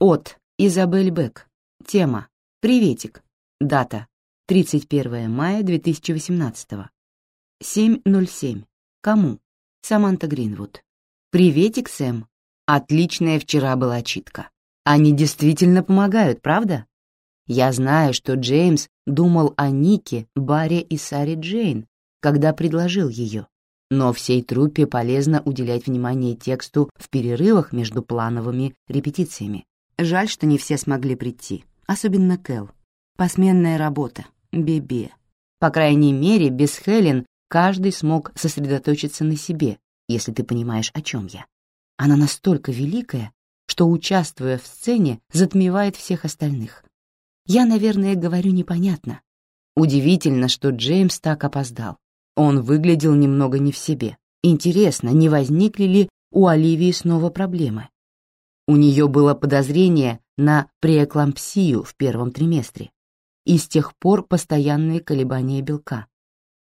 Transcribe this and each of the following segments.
От Изабель Бек. Тема «Приветик». Дата 31 мая 2018. 7.07. Кому? Саманта Гринвуд. «Приветик, Сэм. Отличная вчера была читка. Они действительно помогают, правда? Я знаю, что Джеймс думал о Нике, Барре и Саре Джейн, когда предложил ее. Но всей труппе полезно уделять внимание тексту в перерывах между плановыми репетициями. Жаль, что не все смогли прийти, особенно Кэл. Посменная работа, бебе. По крайней мере, без Хелен каждый смог сосредоточиться на себе, если ты понимаешь, о чем я. Она настолько великая, что, участвуя в сцене, затмевает всех остальных. Я, наверное, говорю непонятно. Удивительно, что Джеймс так опоздал. Он выглядел немного не в себе. Интересно, не возникли ли у Оливии снова проблемы? У нее было подозрение на преэклампсию в первом триместре, и с тех пор постоянные колебания белка.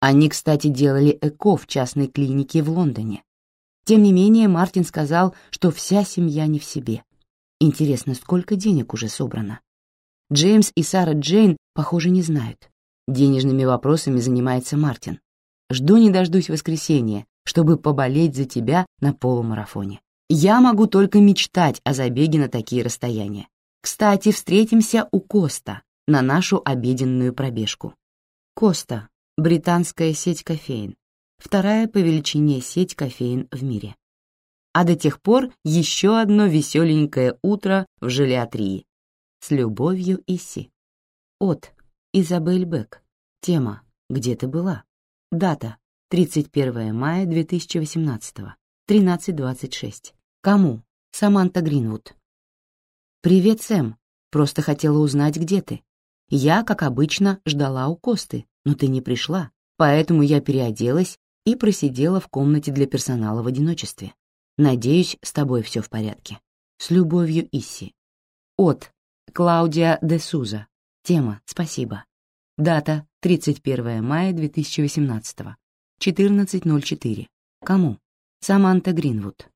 Они, кстати, делали ЭКО в частной клинике в Лондоне. Тем не менее, Мартин сказал, что вся семья не в себе. Интересно, сколько денег уже собрано? Джеймс и Сара Джейн, похоже, не знают. Денежными вопросами занимается Мартин. Жду не дождусь воскресенья, чтобы поболеть за тебя на полумарафоне. Я могу только мечтать о забеге на такие расстояния. Кстати, встретимся у Коста на нашу обеденную пробежку. Коста — британская сеть кофеин, вторая по величине сеть кофеин в мире. А до тех пор еще одно веселенькое утро в желиатрии. С любовью, Иси. От Изабель Бек. Тема «Где ты была?» Дата 31 мая 2018. 13.26. Кому? Саманта Гринвуд. «Привет, Сэм. Просто хотела узнать, где ты. Я, как обычно, ждала у Косты, но ты не пришла, поэтому я переоделась и просидела в комнате для персонала в одиночестве. Надеюсь, с тобой все в порядке. С любовью, Исси. От Клаудия де Суза. Тема «Спасибо». Дата 31 мая 2018. 14.04. Кому? Саманта Гринвуд.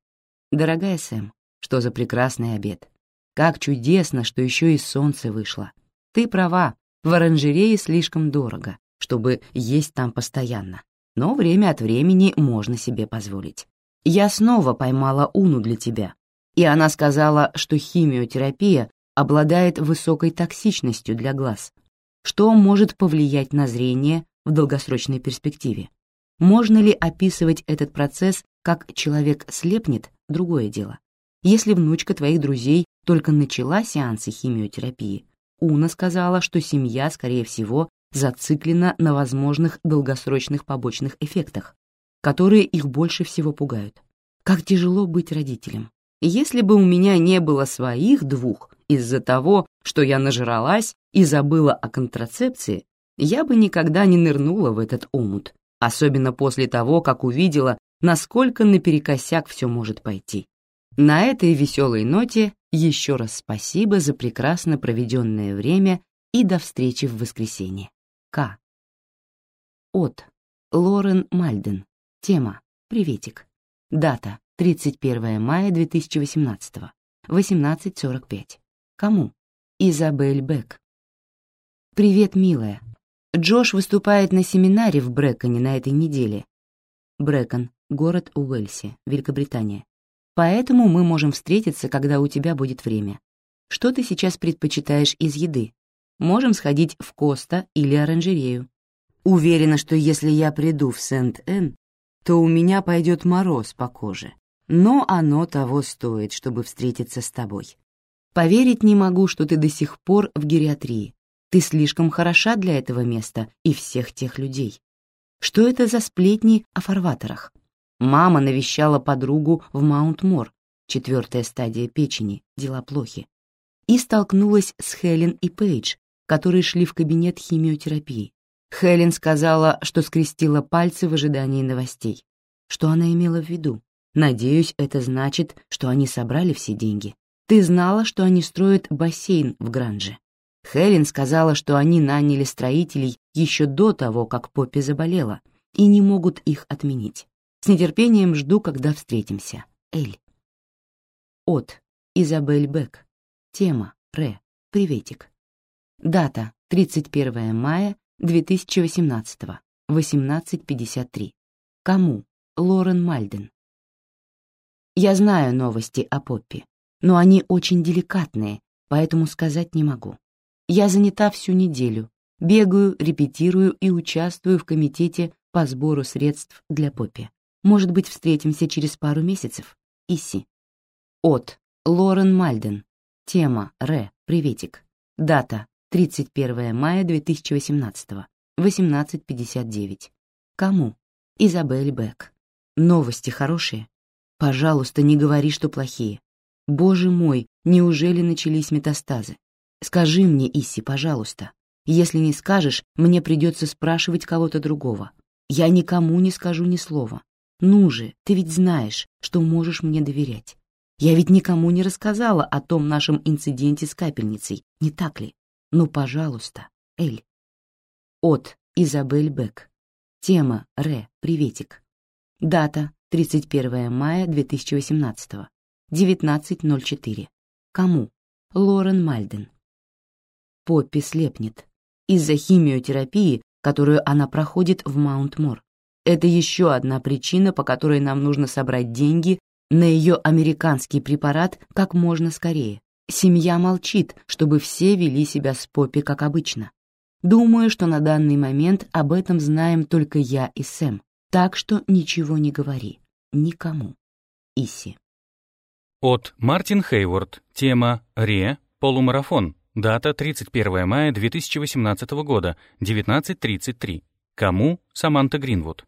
Дорогая Сэм, что за прекрасный обед. Как чудесно, что еще и солнце вышло. Ты права, в оранжерее слишком дорого, чтобы есть там постоянно. Но время от времени можно себе позволить. Я снова поймала Уну для тебя, и она сказала, что химиотерапия обладает высокой токсичностью для глаз, что может повлиять на зрение в долгосрочной перспективе. Можно ли описывать этот процесс как человек слепнет — другое дело. Если внучка твоих друзей только начала сеансы химиотерапии, Уна сказала, что семья, скорее всего, зациклена на возможных долгосрочных побочных эффектах, которые их больше всего пугают. Как тяжело быть родителем. Если бы у меня не было своих двух из-за того, что я нажралась и забыла о контрацепции, я бы никогда не нырнула в этот омут, особенно после того, как увидела, насколько наперекосяк все может пойти. На этой веселой ноте еще раз спасибо за прекрасно проведенное время и до встречи в воскресенье. К. От. Лорен Мальден. Тема. Приветик. Дата. 31 мая 2018. 18.45. Кому? Изабель Бек. Привет, милая. Джош выступает на семинаре в Брэконе на этой неделе. Брэкон, город Уэльси, Великобритания. Поэтому мы можем встретиться, когда у тебя будет время. Что ты сейчас предпочитаешь из еды? Можем сходить в Коста или оранжерею. Уверена, что если я приду в Сент-Энн, то у меня пойдет мороз по коже. Но оно того стоит, чтобы встретиться с тобой. Поверить не могу, что ты до сих пор в гериатрии. Ты слишком хороша для этого места и всех тех людей. Что это за сплетни о фарватерах? Мама навещала подругу в Маунт-Мор, четвертая стадия печени, дела плохи, и столкнулась с Хелен и Пейдж, которые шли в кабинет химиотерапии. Хелен сказала, что скрестила пальцы в ожидании новостей. Что она имела в виду? Надеюсь, это значит, что они собрали все деньги. Ты знала, что они строят бассейн в Гранже? Хелен сказала, что они наняли строителей еще до того, как Поппи заболела, и не могут их отменить. С нетерпением жду, когда встретимся. Эль. От. Изабель Бек. Тема Ре. Приветик. Дата 31 мая 2018. 18.53. Кому? Лорен Мальден. Я знаю новости о Поппи, но они очень деликатные, поэтому сказать не могу. Я занята всю неделю, бегаю, репетирую и участвую в комитете по сбору средств для Поппи. Может быть, встретимся через пару месяцев? Иси. От. Лорен Мальден. Тема. Ре. Приветик. Дата. 31 мая 2018. 18.59. Кому? Изабель Бек. Новости хорошие? Пожалуйста, не говори, что плохие. Боже мой, неужели начались метастазы? Скажи мне, Исси, пожалуйста. Если не скажешь, мне придется спрашивать кого-то другого. Я никому не скажу ни слова. Ну же, ты ведь знаешь, что можешь мне доверять. Я ведь никому не рассказала о том нашем инциденте с капельницей, не так ли? Ну, пожалуйста, Эль. От Изабель Бек. Тема Ре. Приветик. Дата 31 мая 2018. 19.04. Кому? Лорен Мальден. Поппи слепнет из-за химиотерапии, которую она проходит в Маунт-Мор. Это еще одна причина, по которой нам нужно собрать деньги на ее американский препарат как можно скорее. Семья молчит, чтобы все вели себя с Поппи как обычно. Думаю, что на данный момент об этом знаем только я и Сэм, так что ничего не говори. Никому. Иси. От Мартин Хейворд. Тема «Ре. Полумарафон». Дата 31 мая 2018 года, 19.33. Кому? Саманта Гринвуд.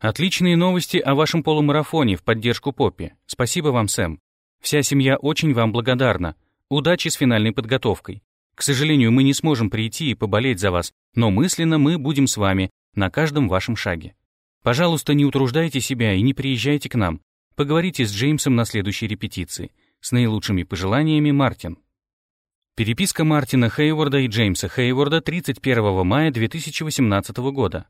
Отличные новости о вашем полумарафоне в поддержку Поппи. Спасибо вам, Сэм. Вся семья очень вам благодарна. Удачи с финальной подготовкой. К сожалению, мы не сможем прийти и поболеть за вас, но мысленно мы будем с вами на каждом вашем шаге. Пожалуйста, не утруждайте себя и не приезжайте к нам. Поговорите с Джеймсом на следующей репетиции. С наилучшими пожеланиями, Мартин. Переписка Мартина Хейворда и Джеймса Хейворда 31 мая 2018 года.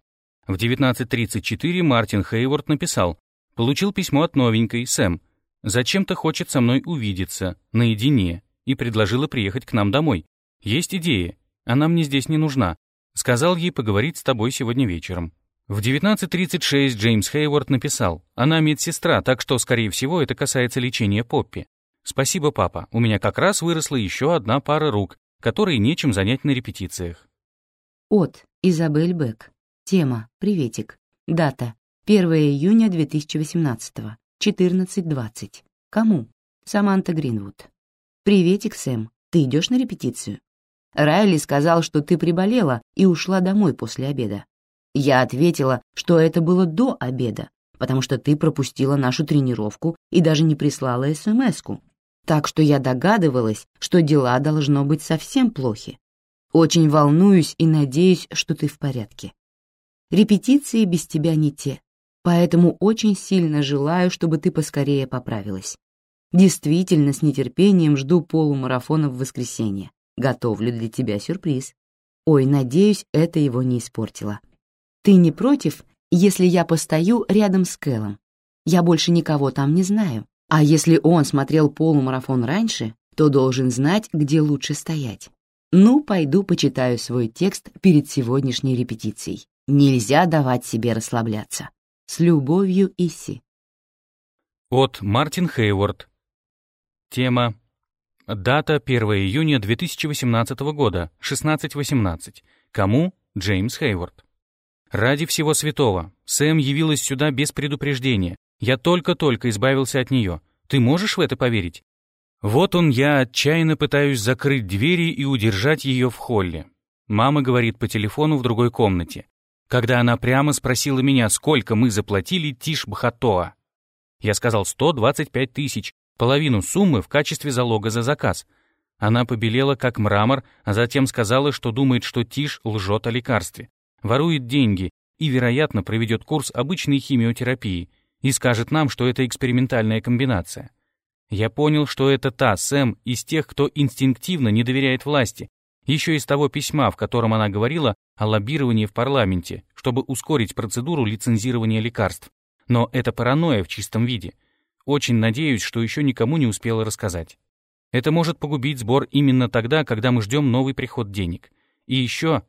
В 19.34 Мартин Хейворд написал «Получил письмо от новенькой, Сэм. Зачем-то хочет со мной увидеться, наедине, и предложила приехать к нам домой. Есть идея, она мне здесь не нужна. Сказал ей поговорить с тобой сегодня вечером». В 19.36 Джеймс Хейворд написал «Она медсестра, так что, скорее всего, это касается лечения Поппи. «Спасибо, папа. У меня как раз выросла еще одна пара рук, которые нечем занять на репетициях». От Изабель Бек. Тема «Приветик». Дата 1 июня 2018. 14.20. Кому? Саманта Гринвуд. «Приветик, Сэм. Ты идешь на репетицию?» Райли сказал, что ты приболела и ушла домой после обеда. Я ответила, что это было до обеда, потому что ты пропустила нашу тренировку и даже не прислала СМС-ку, так что я догадывалась, что дела должно быть совсем плохи. Очень волнуюсь и надеюсь, что ты в порядке. Репетиции без тебя не те, поэтому очень сильно желаю, чтобы ты поскорее поправилась. Действительно, с нетерпением жду полумарафона в воскресенье. Готовлю для тебя сюрприз. Ой, надеюсь, это его не испортило. Ты не против, если я постою рядом с Кэлом? Я больше никого там не знаю, а если он смотрел полумарафон раньше, то должен знать, где лучше стоять. Ну, пойду почитаю свой текст перед сегодняшней репетицией. Нельзя давать себе расслабляться. С любовью, Исси. От Мартин Хейворд. Тема. Дата 1 июня 2018 года, 16.18. Кому? Джеймс Хейворд. Ради всего святого. Сэм явилась сюда без предупреждения. Я только-только избавился от нее. Ты можешь в это поверить? Вот он, я отчаянно пытаюсь закрыть двери и удержать ее в холле. Мама говорит по телефону в другой комнате. Когда она прямо спросила меня, сколько мы заплатили Тиш Бхатоа. Я сказал 125 тысяч, половину суммы в качестве залога за заказ. Она побелела, как мрамор, а затем сказала, что думает, что Тиш лжет о лекарстве, ворует деньги и, вероятно, проведет курс обычной химиотерапии, и скажет нам, что это экспериментальная комбинация. Я понял, что это та Сэм из тех, кто инстинктивно не доверяет власти, еще из того письма, в котором она говорила о лоббировании в парламенте, чтобы ускорить процедуру лицензирования лекарств. Но это паранойя в чистом виде. Очень надеюсь, что еще никому не успела рассказать. Это может погубить сбор именно тогда, когда мы ждем новый приход денег. И еще...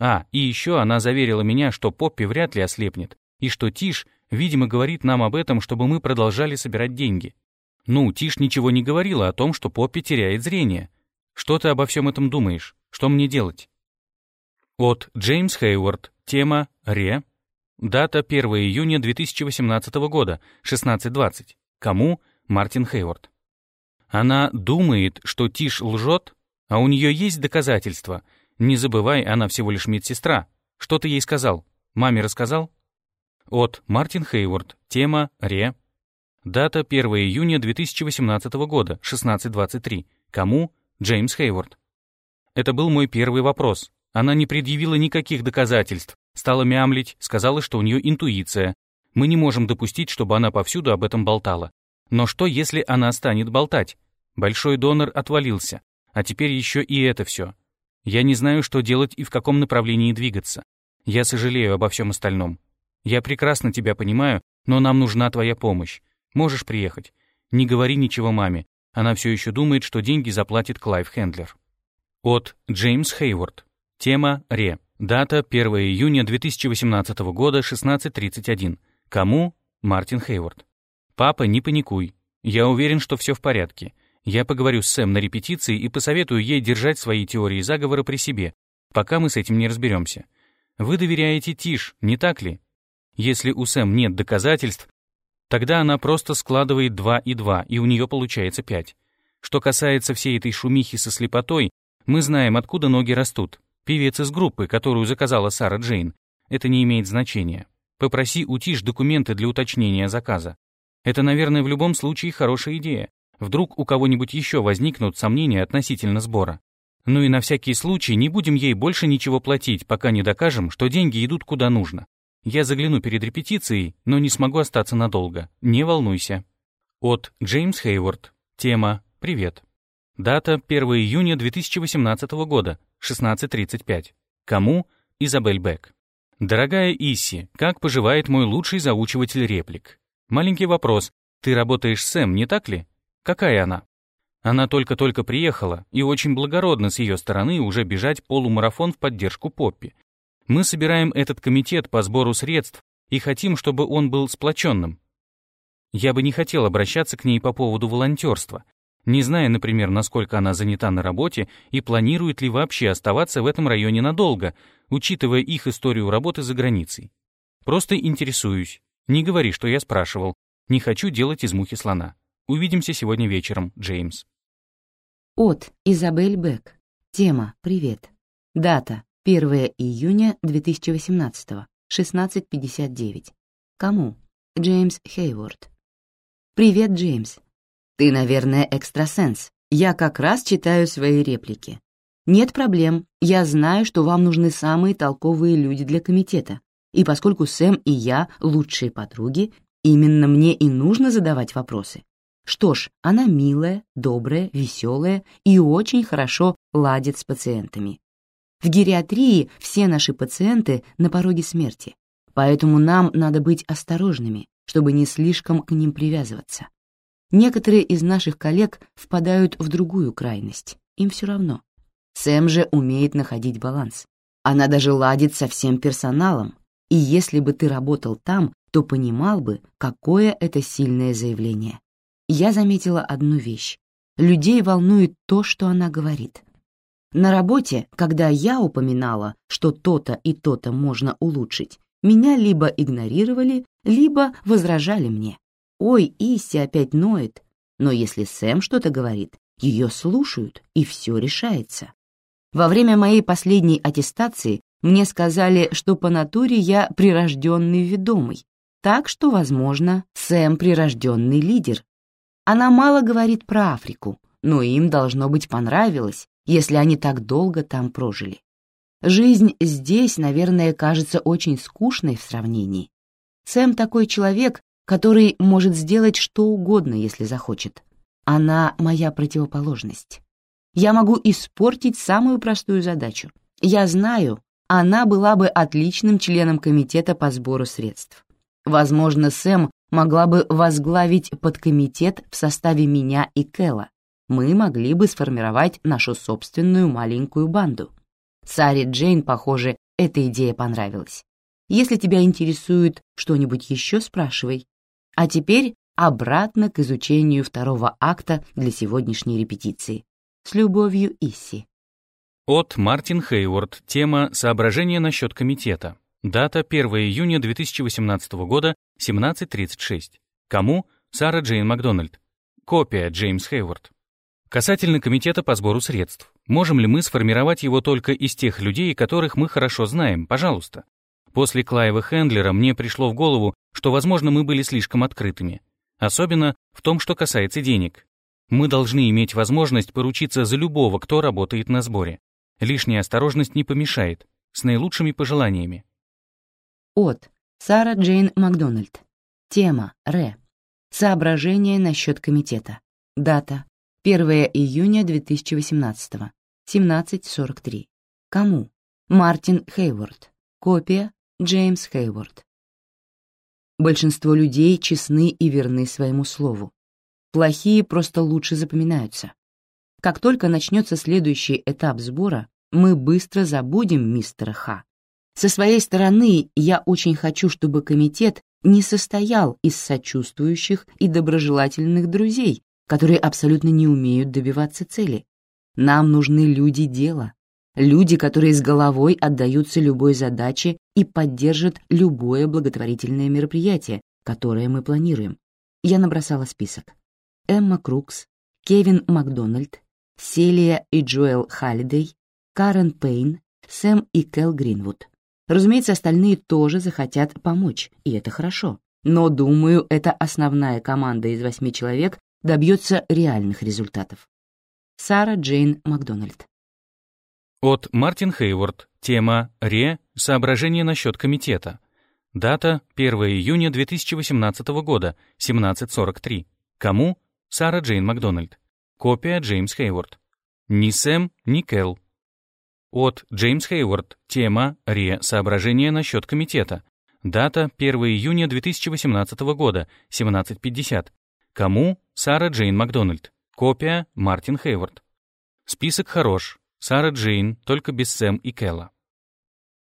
А, и еще она заверила меня, что Поппи вряд ли ослепнет, и что Тиш, видимо, говорит нам об этом, чтобы мы продолжали собирать деньги. Ну, Тиш ничего не говорила о том, что Поппи теряет зрение. Что ты обо всем этом думаешь? Что мне делать? От Джеймс Хейвард. Тема «Ре». Дата 1 июня 2018 года, 16.20. Кому? Мартин Хейвард. Она думает, что Тиш лжет, а у нее есть доказательства. Не забывай, она всего лишь медсестра. Что ты ей сказал? Маме рассказал? От Мартин Хейвард. Тема «Ре». Дата 1 июня 2018 года, 16.23. Кому? Джеймс Хейвард. Это был мой первый вопрос. Она не предъявила никаких доказательств, стала мямлить, сказала, что у нее интуиция. Мы не можем допустить, чтобы она повсюду об этом болтала. Но что, если она станет болтать? Большой донор отвалился, а теперь еще и это все. Я не знаю, что делать и в каком направлении двигаться. Я сожалею обо всем остальном. Я прекрасно тебя понимаю, но нам нужна твоя помощь. Можешь приехать. Не говори ничего маме. Она все еще думает, что деньги заплатит Клайв Хендлер. От Джеймс Хейворд. Тема «Re». Дата 1 июня 2018 года, 16.31. Кому? Мартин Хейворд. «Папа, не паникуй. Я уверен, что все в порядке. Я поговорю с Сэм на репетиции и посоветую ей держать свои теории заговора при себе, пока мы с этим не разберемся. Вы доверяете Тиш, не так ли? Если у Сэм нет доказательств, Тогда она просто складывает 2 и 2, и у нее получается 5. Что касается всей этой шумихи со слепотой, мы знаем, откуда ноги растут. Певец из группы, которую заказала Сара Джейн. Это не имеет значения. Попроси у Тиш документы для уточнения заказа. Это, наверное, в любом случае хорошая идея. Вдруг у кого-нибудь еще возникнут сомнения относительно сбора. Ну и на всякий случай не будем ей больше ничего платить, пока не докажем, что деньги идут куда нужно. Я загляну перед репетицией, но не смогу остаться надолго. Не волнуйся. От Джеймс Хейворд. Тема «Привет». Дата 1 июня 2018 года, 16.35. Кому? Изабель Бек. Дорогая Исси, как поживает мой лучший заучиватель реплик? Маленький вопрос. Ты работаешь с Сэм, не так ли? Какая она? Она только-только приехала, и очень благородно с ее стороны уже бежать полумарафон в поддержку Поппи. Мы собираем этот комитет по сбору средств и хотим, чтобы он был сплоченным. Я бы не хотел обращаться к ней по поводу волонтерства, не зная, например, насколько она занята на работе и планирует ли вообще оставаться в этом районе надолго, учитывая их историю работы за границей. Просто интересуюсь. Не говори, что я спрашивал. Не хочу делать из мухи слона. Увидимся сегодня вечером, Джеймс. От Изабель Бек. Тема «Привет». Дата 1 июня 2018, 16.59. Кому? Джеймс Хейворд. «Привет, Джеймс. Ты, наверное, экстрасенс. Я как раз читаю свои реплики. Нет проблем. Я знаю, что вам нужны самые толковые люди для комитета. И поскольку Сэм и я лучшие подруги, именно мне и нужно задавать вопросы. Что ж, она милая, добрая, веселая и очень хорошо ладит с пациентами. В гериатрии все наши пациенты на пороге смерти, поэтому нам надо быть осторожными, чтобы не слишком к ним привязываться. Некоторые из наших коллег впадают в другую крайность, им все равно. Сэм же умеет находить баланс. Она даже ладит со всем персоналом, и если бы ты работал там, то понимал бы, какое это сильное заявление. Я заметила одну вещь. Людей волнует то, что она говорит. На работе, когда я упоминала, что то-то и то-то можно улучшить, меня либо игнорировали, либо возражали мне. «Ой, Иси опять ноет». Но если Сэм что-то говорит, ее слушают, и все решается. Во время моей последней аттестации мне сказали, что по натуре я прирожденный ведомый, так что, возможно, Сэм прирожденный лидер. Она мало говорит про Африку, но им должно быть понравилось, если они так долго там прожили. Жизнь здесь, наверное, кажется очень скучной в сравнении. Сэм такой человек, который может сделать что угодно, если захочет. Она моя противоположность. Я могу испортить самую простую задачу. Я знаю, она была бы отличным членом комитета по сбору средств. Возможно, Сэм могла бы возглавить подкомитет в составе меня и Кэлла. Мы могли бы сформировать нашу собственную маленькую банду. Саре Джейн, похоже, эта идея понравилась. Если тебя интересует что-нибудь еще, спрашивай. А теперь обратно к изучению второго акта для сегодняшней репетиции. С любовью, Исси. От Мартин Хейворд. Тема «Соображения насчет комитета». Дата 1 июня 2018 года, 17.36. Кому? Сара Джейн Макдональд. Копия Джеймс Хейворд. Касательно комитета по сбору средств. Можем ли мы сформировать его только из тех людей, которых мы хорошо знаем? Пожалуйста. После Клайва Хендлера мне пришло в голову, что, возможно, мы были слишком открытыми. Особенно в том, что касается денег. Мы должны иметь возможность поручиться за любого, кто работает на сборе. Лишняя осторожность не помешает. С наилучшими пожеланиями. От Сара Джейн Макдональд. Тема Р. Соображения насчет комитета. Дата 1 июня 2018. 17.43. Кому? Мартин Хейворд. Копия Джеймс Хейворд. Большинство людей честны и верны своему слову. Плохие просто лучше запоминаются. Как только начнется следующий этап сбора, мы быстро забудем мистера Ха со своей стороны, я очень хочу, чтобы комитет не состоял из сочувствующих и доброжелательных друзей, которые абсолютно не умеют добиваться цели. Нам нужны люди дела, люди, которые с головой отдаются любой задаче и поддержат любое благотворительное мероприятие, которое мы планируем. Я набросала список. Эмма Крукс, Кевин Макдональд, Селия и Джоэл Халлидей, Карен Пейн, Сэм и Кэл Гринвуд. Разумеется, остальные тоже захотят помочь, и это хорошо. Но, думаю, эта основная команда из восьми человек добьется реальных результатов. Сара Джейн Макдональд. От Мартин Хейворд. Тема «Ре. Соображения насчет комитета». Дата 1 июня 2018 года, 17.43. Кому? Сара Джейн Макдональд. Копия Джеймс Хейворд. Ни Сэм, ни Кэл. От Джеймс Хейворд. Тема «Ре. Соображения насчет комитета». Дата 1 июня 2018 года, 17.50. Кому? Сара Джейн Макдональд. Копия Мартин Хейворд. Список хорош. Сара Джейн, только без Сэм и Кэлла.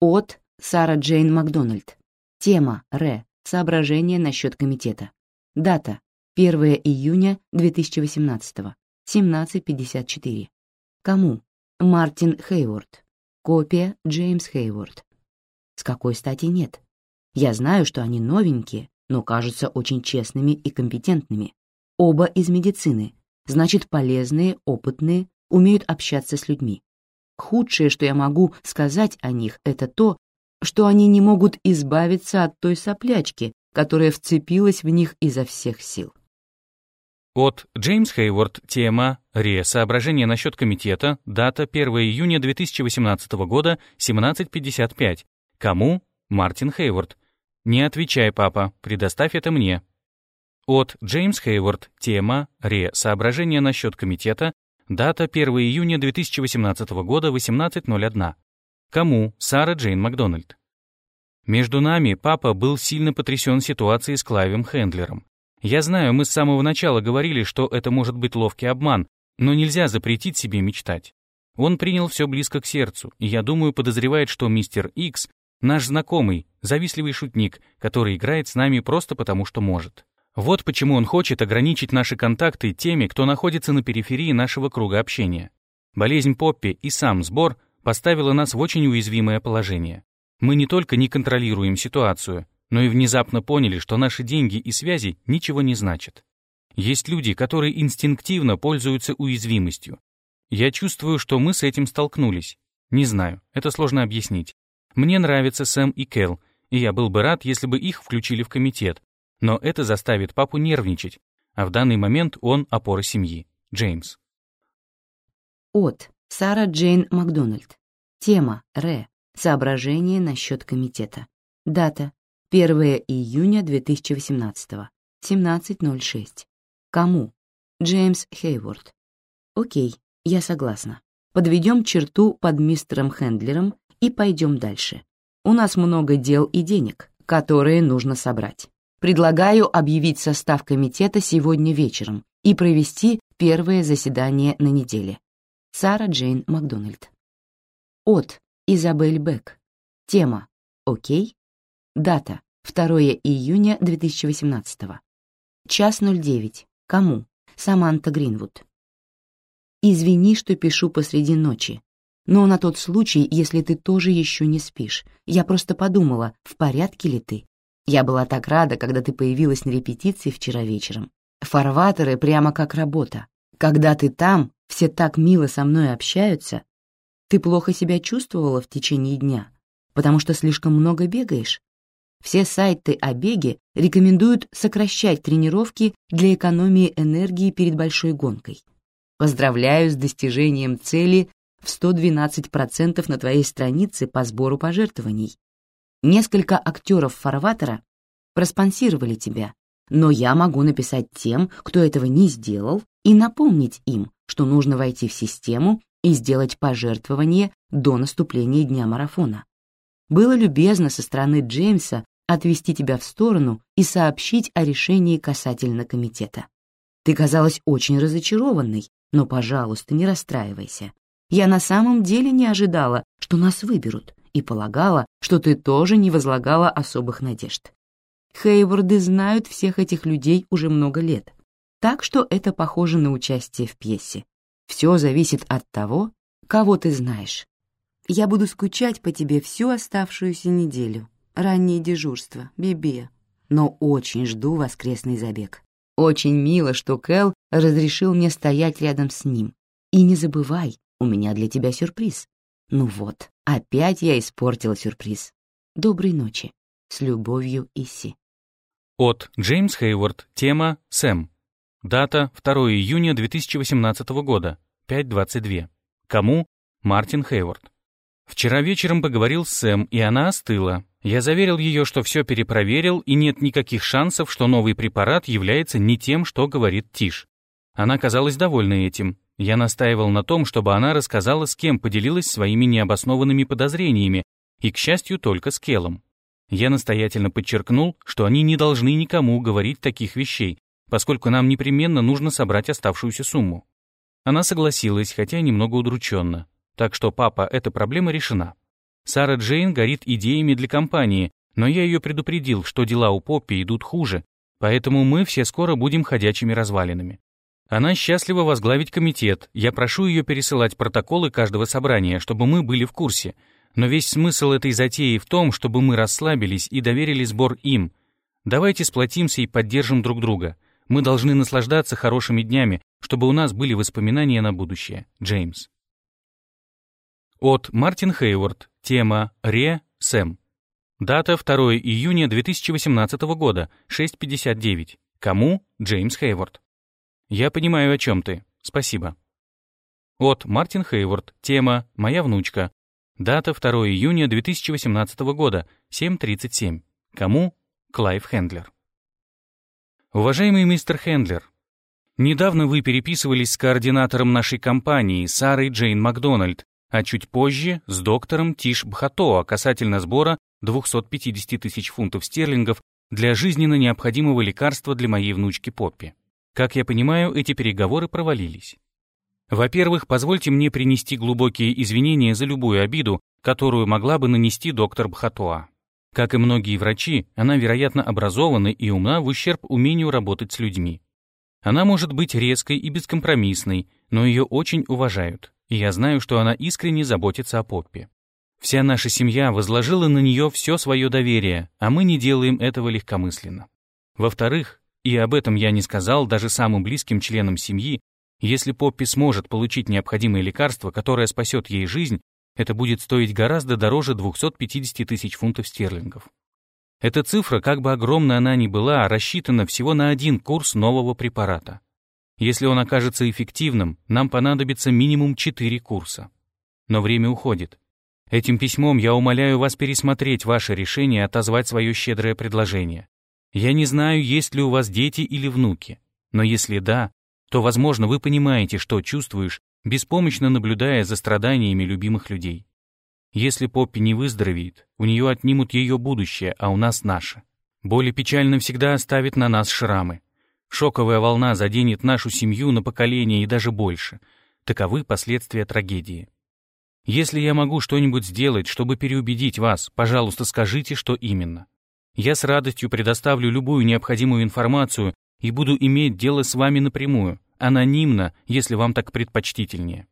От Сара Джейн Макдональд. Тема «Ре. Соображения насчет комитета». Дата 1 июня 2018. 17.54. Кому? Мартин Хейворд. Копия Джеймс Хейворд. С какой стати нет? Я знаю, что они новенькие, но кажутся очень честными и компетентными. Оба из медицины, значит, полезные, опытные, умеют общаться с людьми. Худшее, что я могу сказать о них, это то, что они не могут избавиться от той соплячки, которая вцепилась в них изо всех сил. От Джеймс Хейворд. Тема «Ре. Соображения насчет комитета». Дата 1 июня 2018 года, 17.55. Кому? Мартин Хейворд. Не отвечай, папа, предоставь это мне. От Джеймс Хейворд. Тема «Ре. Соображения насчет комитета». Дата 1 июня 2018 года, 18.01. Кому? Сара Джейн Макдональд. Между нами папа был сильно потрясен ситуацией с Клайвем Хендлером. Я знаю, мы с самого начала говорили, что это может быть ловкий обман, но нельзя запретить себе мечтать. Он принял все близко к сердцу, и я думаю, подозревает, что мистер Икс — наш знакомый, завистливый шутник, который играет с нами просто потому, что может. Вот почему он хочет ограничить наши контакты теми, кто находится на периферии нашего круга общения. Болезнь Поппи и сам сбор поставила нас в очень уязвимое положение. Мы не только не контролируем ситуацию, но и внезапно поняли, что наши деньги и связи ничего не значат. Есть люди, которые инстинктивно пользуются уязвимостью. Я чувствую, что мы с этим столкнулись. Не знаю, это сложно объяснить. Мне нравятся Сэм и Кэл, и я был бы рад, если бы их включили в комитет. Но это заставит папу нервничать, а в данный момент он опора семьи. Джеймс. От Сара Джейн Макдональд. Тема Р. Соображения насчет комитета. Дата 1 июня 2018, 17.06. Кому? Джеймс Хейворд. Окей, я согласна. Подведем черту под мистером Хендлером и пойдем дальше. У нас много дел и денег, которые нужно собрать. Предлагаю объявить состав комитета сегодня вечером и провести Первое заседание на неделе. Сара Джейн Макдональд. От Изабель Бек. Тема «Окей». Дата 2 июня 2018. Час 09. Кому? Саманта Гринвуд. Извини, что пишу посреди ночи, но на тот случай, если ты тоже еще не спишь, я просто подумала, в порядке ли ты. Я была так рада, когда ты появилась на репетиции вчера вечером. Фарватеры прямо как работа. Когда ты там, все так мило со мной общаются. Ты плохо себя чувствовала в течение дня, потому что слишком много бегаешь. Все сайты о беге рекомендуют сокращать тренировки для экономии энергии перед большой гонкой. Поздравляю с достижением цели в 112% на твоей странице по сбору пожертвований. Несколько актеров фарватера проспонсировали тебя, но я могу написать тем, кто этого не сделал, и напомнить им, что нужно войти в систему и сделать пожертвование до наступления дня марафона. Было любезно со стороны Джеймса отвести тебя в сторону и сообщить о решении касательно комитета. Ты казалась очень разочарованной, но, пожалуйста, не расстраивайся. Я на самом деле не ожидала, что нас выберут, и полагала, что ты тоже не возлагала особых надежд. Хейворды знают всех этих людей уже много лет, так что это похоже на участие в пьесе. Все зависит от того, кого ты знаешь. Я буду скучать по тебе всю оставшуюся неделю. Раннее дежурство, Бибе. Но очень жду воскресный забег. Очень мило, что Кэл разрешил мне стоять рядом с ним. И не забывай, у меня для тебя сюрприз. Ну вот, опять я испортила сюрприз. Доброй ночи. С любовью, Исси. От Джеймс Хейворд. Тема «Сэм». Дата 2 июня 2018 года. 5.22. Кому? Мартин Хейворд. Вчера вечером поговорил с Сэм, и она остыла. Я заверил ее, что все перепроверил, и нет никаких шансов, что новый препарат является не тем, что говорит Тиш. Она казалась довольна этим. Я настаивал на том, чтобы она рассказала, с кем поделилась своими необоснованными подозрениями, и, к счастью, только с Келом. Я настоятельно подчеркнул, что они не должны никому говорить таких вещей, поскольку нам непременно нужно собрать оставшуюся сумму. Она согласилась, хотя немного удрученно. Так что, папа, эта проблема решена. Сара Джейн горит идеями для компании, но я ее предупредил, что дела у Поппи идут хуже, поэтому мы все скоро будем ходячими развалинами. Она счастлива возглавить комитет. Я прошу ее пересылать протоколы каждого собрания, чтобы мы были в курсе. Но весь смысл этой затеи в том, чтобы мы расслабились и доверили сбор им. Давайте сплотимся и поддержим друг друга. Мы должны наслаждаться хорошими днями, чтобы у нас были воспоминания на будущее. Джеймс. От Мартин Хейворд. Тема «Ре. Сэм». Дата 2 июня 2018 года, 6.59. Кому? Джеймс Хейворд. Я понимаю, о чем ты. Спасибо. От Мартин Хейворд. Тема «Моя внучка». Дата 2 июня 2018 года, 7.37. Кому? Клайв Хендлер. Уважаемый мистер Хендлер, недавно вы переписывались с координатором нашей компании, Сарой Джейн Макдональд, а чуть позже с доктором Тиш Бхатоа касательно сбора 250 тысяч фунтов стерлингов для жизненно необходимого лекарства для моей внучки Поппи. Как я понимаю, эти переговоры провалились. Во-первых, позвольте мне принести глубокие извинения за любую обиду, которую могла бы нанести доктор Бхатоа. Как и многие врачи, она, вероятно, образована и умна в ущерб умению работать с людьми. Она может быть резкой и бескомпромиссной, но ее очень уважают, и я знаю, что она искренне заботится о Поппе. Вся наша семья возложила на нее все свое доверие, а мы не делаем этого легкомысленно. Во-вторых, и об этом я не сказал даже самым близким членам семьи. Если Поппи сможет получить необходимое лекарство, которое спасет ей жизнь, это будет стоить гораздо дороже 250 тысяч фунтов стерлингов. Эта цифра, как бы огромна она ни была, рассчитана всего на один курс нового препарата. Если он окажется эффективным, нам понадобится минимум 4 курса. Но время уходит. Этим письмом я умоляю вас пересмотреть ваше решение отозвать свое щедрое предложение. Я не знаю, есть ли у вас дети или внуки, но если да, то, возможно, вы понимаете, что чувствуешь, беспомощно наблюдая за страданиями любимых людей. Если Поппи не выздоровеет, у нее отнимут ее будущее, а у нас наше. Боль и навсегда оставит на нас шрамы. Шоковая волна заденет нашу семью на поколение и даже больше. Таковы последствия трагедии. Если я могу что-нибудь сделать, чтобы переубедить вас, пожалуйста, скажите, что именно. Я с радостью предоставлю любую необходимую информацию и буду иметь дело с вами напрямую, анонимно, если вам так предпочтительнее.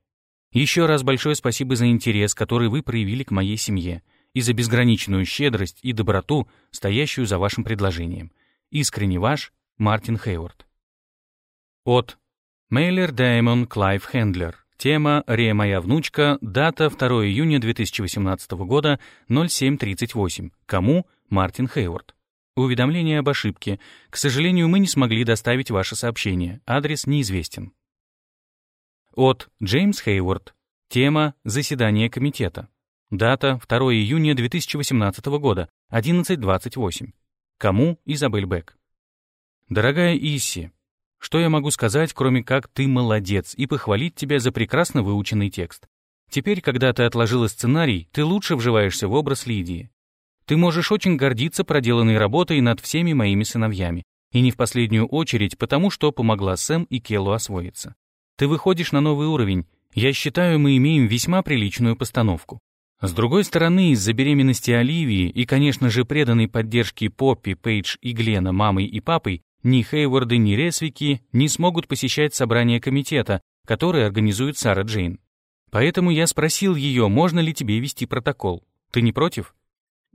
Еще раз большое спасибо за интерес, который вы проявили к моей семье, и за безграничную щедрость и доброту, стоящую за вашим предложением. Искренне ваш, Мартин Хейворд. От Mailer Daemon Клайв Хендлер. Тема «Re моя внучка», дата 2 июня 2018 года, 07.38. Кому? Мартин Хейворд. Уведомление об ошибке. К сожалению, мы не смогли доставить ваше сообщение. Адрес неизвестен. От Джеймс Хейворд. Тема «Заседание комитета». Дата 2 июня 2018 года, 11.28. Кому? Изабель Бек. Дорогая Исси, что я могу сказать, кроме как «ты молодец» и похвалить тебя за прекрасно выученный текст? Теперь, когда ты отложила сценарий, ты лучше вживаешься в образ Лидии. Ты можешь очень гордиться проделанной работой над всеми моими сыновьями, и не в последнюю очередь потому, что помогла Сэм и Келлу освоиться. Ты выходишь на новый уровень. Я считаю, мы имеем весьма приличную постановку. С другой стороны, из-за беременности Оливии и, конечно же, преданной поддержки Поппи, Пейдж и Глена мамой и папой, ни Хейварды, ни Ресвики не смогут посещать собрание комитета, которое организует Сара Джейн. Поэтому я спросил ее, можно ли тебе вести протокол. Ты не против?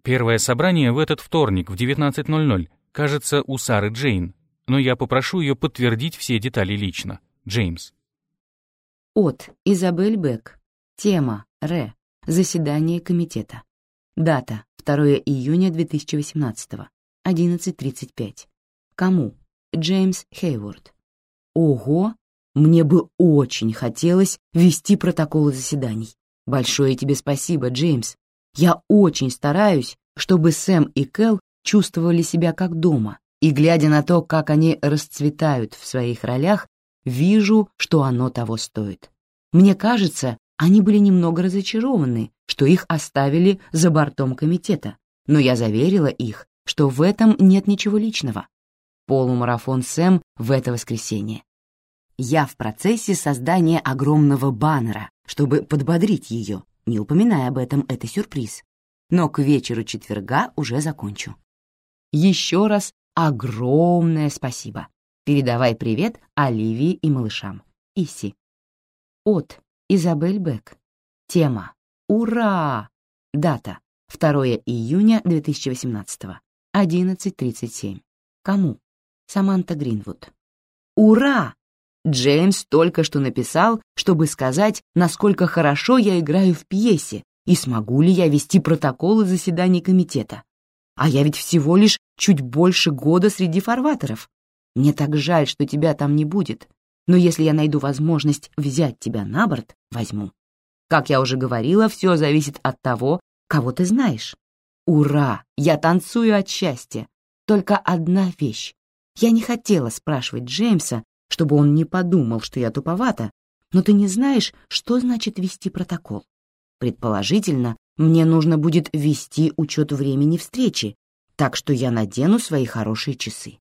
Первое собрание в этот вторник в 19.00, кажется, у Сары Джейн, но я попрошу ее подтвердить все детали лично. Джеймс. От Изабель Бек. Тема Ре. Заседание комитета. Дата 2 июня 2018. 11.35. Кому? Джеймс Хейворд. Ого, мне бы очень хотелось вести протоколы заседаний. Большое тебе спасибо, Джеймс. Я очень стараюсь, чтобы Сэм и Кэл чувствовали себя как дома, и, глядя на то, как они расцветают в своих ролях, вижу, что оно того стоит. Мне кажется, они были немного разочарованы, что их оставили за бортом комитета, но я заверила их, что в этом нет ничего личного полумарафон Сэм в это воскресенье. Я в процессе создания огромного баннера, чтобы подбодрить ее, не упоминая об этом, это сюрприз. Но к вечеру четверга уже закончу. Еще раз огромное спасибо. Передавай привет Оливии и малышам. Иси. От Изабель Бек. Тема. Ура! Дата. 2 июня 2018. 11.37. Кому? Саманта Гринвуд. «Ура!» Джеймс только что написал, чтобы сказать, насколько хорошо я играю в пьесе и смогу ли я вести протоколы заседаний комитета. А я ведь всего лишь чуть больше года среди фарватеров. Мне так жаль, что тебя там не будет, но если я найду возможность взять тебя на борт, возьму. Как я уже говорила, все зависит от того, кого ты знаешь. Ура! Я танцую от счастья. Только одна вещь. Я не хотела спрашивать Джеймса, чтобы он не подумал, что я туповата, но ты не знаешь, что значит вести протокол. Предположительно, мне нужно будет вести учет времени встречи, так что я надену свои хорошие часы.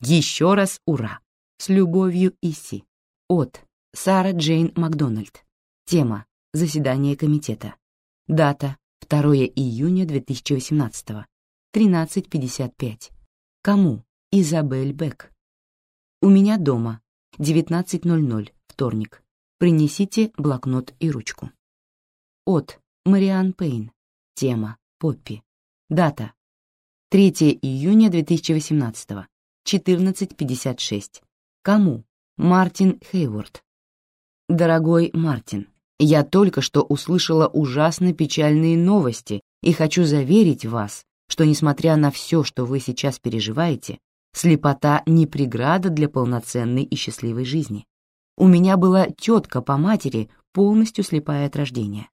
Еще раз ура! С любовью, Иси. От Сара Джейн Макдональд. Тема «Заседание комитета». Дата 2 июня 2018. 13.55. Кому? Изабель Бек. У меня дома. 19.00. Вторник. Принесите блокнот и ручку. От Мариан Пейн. Тема Поппи. Дата 3 июня 2018. 14.56. Кому? Мартин Хейворд. Дорогой Мартин, я только что услышала ужасно печальные новости и хочу заверить вас, что несмотря на все, что вы сейчас переживаете, Слепота не преграда для полноценной и счастливой жизни. У меня была тетка по матери, полностью слепая от рождения.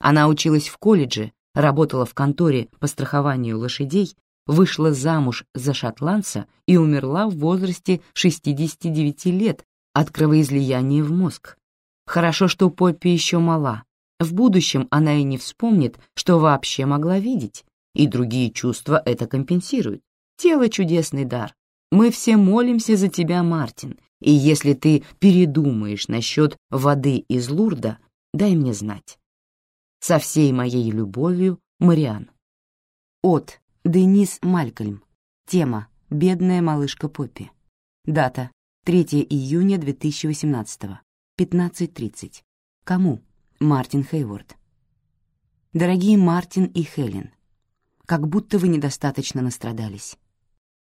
Она училась в колледже, работала в конторе по страхованию лошадей, вышла замуж за шотландца и умерла в возрасте 69 лет от кровоизлияния в мозг. Хорошо, что Поппи еще мала. В будущем она и не вспомнит, что вообще могла видеть, и другие чувства это компенсируют. Тело — чудесный дар. Мы все молимся за тебя, Мартин, и если ты передумаешь насчет воды из Лурда, дай мне знать. Со всей моей любовью, Мариан. От Денис Малькольм. Тема «Бедная малышка Поппи». Дата 3 июня 2018. 15.30. Кому? Мартин Хейворд. Дорогие Мартин и Хелен, как будто вы недостаточно настрадались.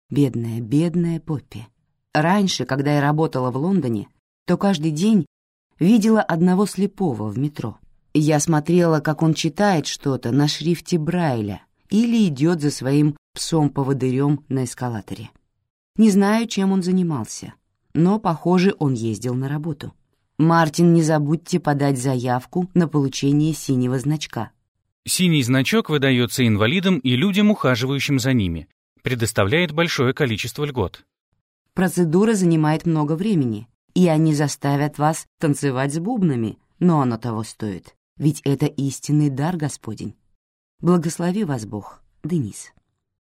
Бедная, бедная Поппи. Раньше, когда я работала в Лондоне, то каждый день видела одного слепого в метро. Я смотрела, как он читает что-то на шрифте Брайля или идет за своим псом-поводырем на эскалаторе. Не знаю, чем он занимался, но, похоже, он ездил на работу. Мартин, не забудьте подать заявку на получение синего значка. Синий значок выдается инвалидам и людям, ухаживающим за ними. Предоставляет большое количество льгот. Процедура занимает много времени, и они заставят вас танцевать с бубнами, но оно того стоит, ведь это истинный дар Господень. Благослови вас Бог, Денис.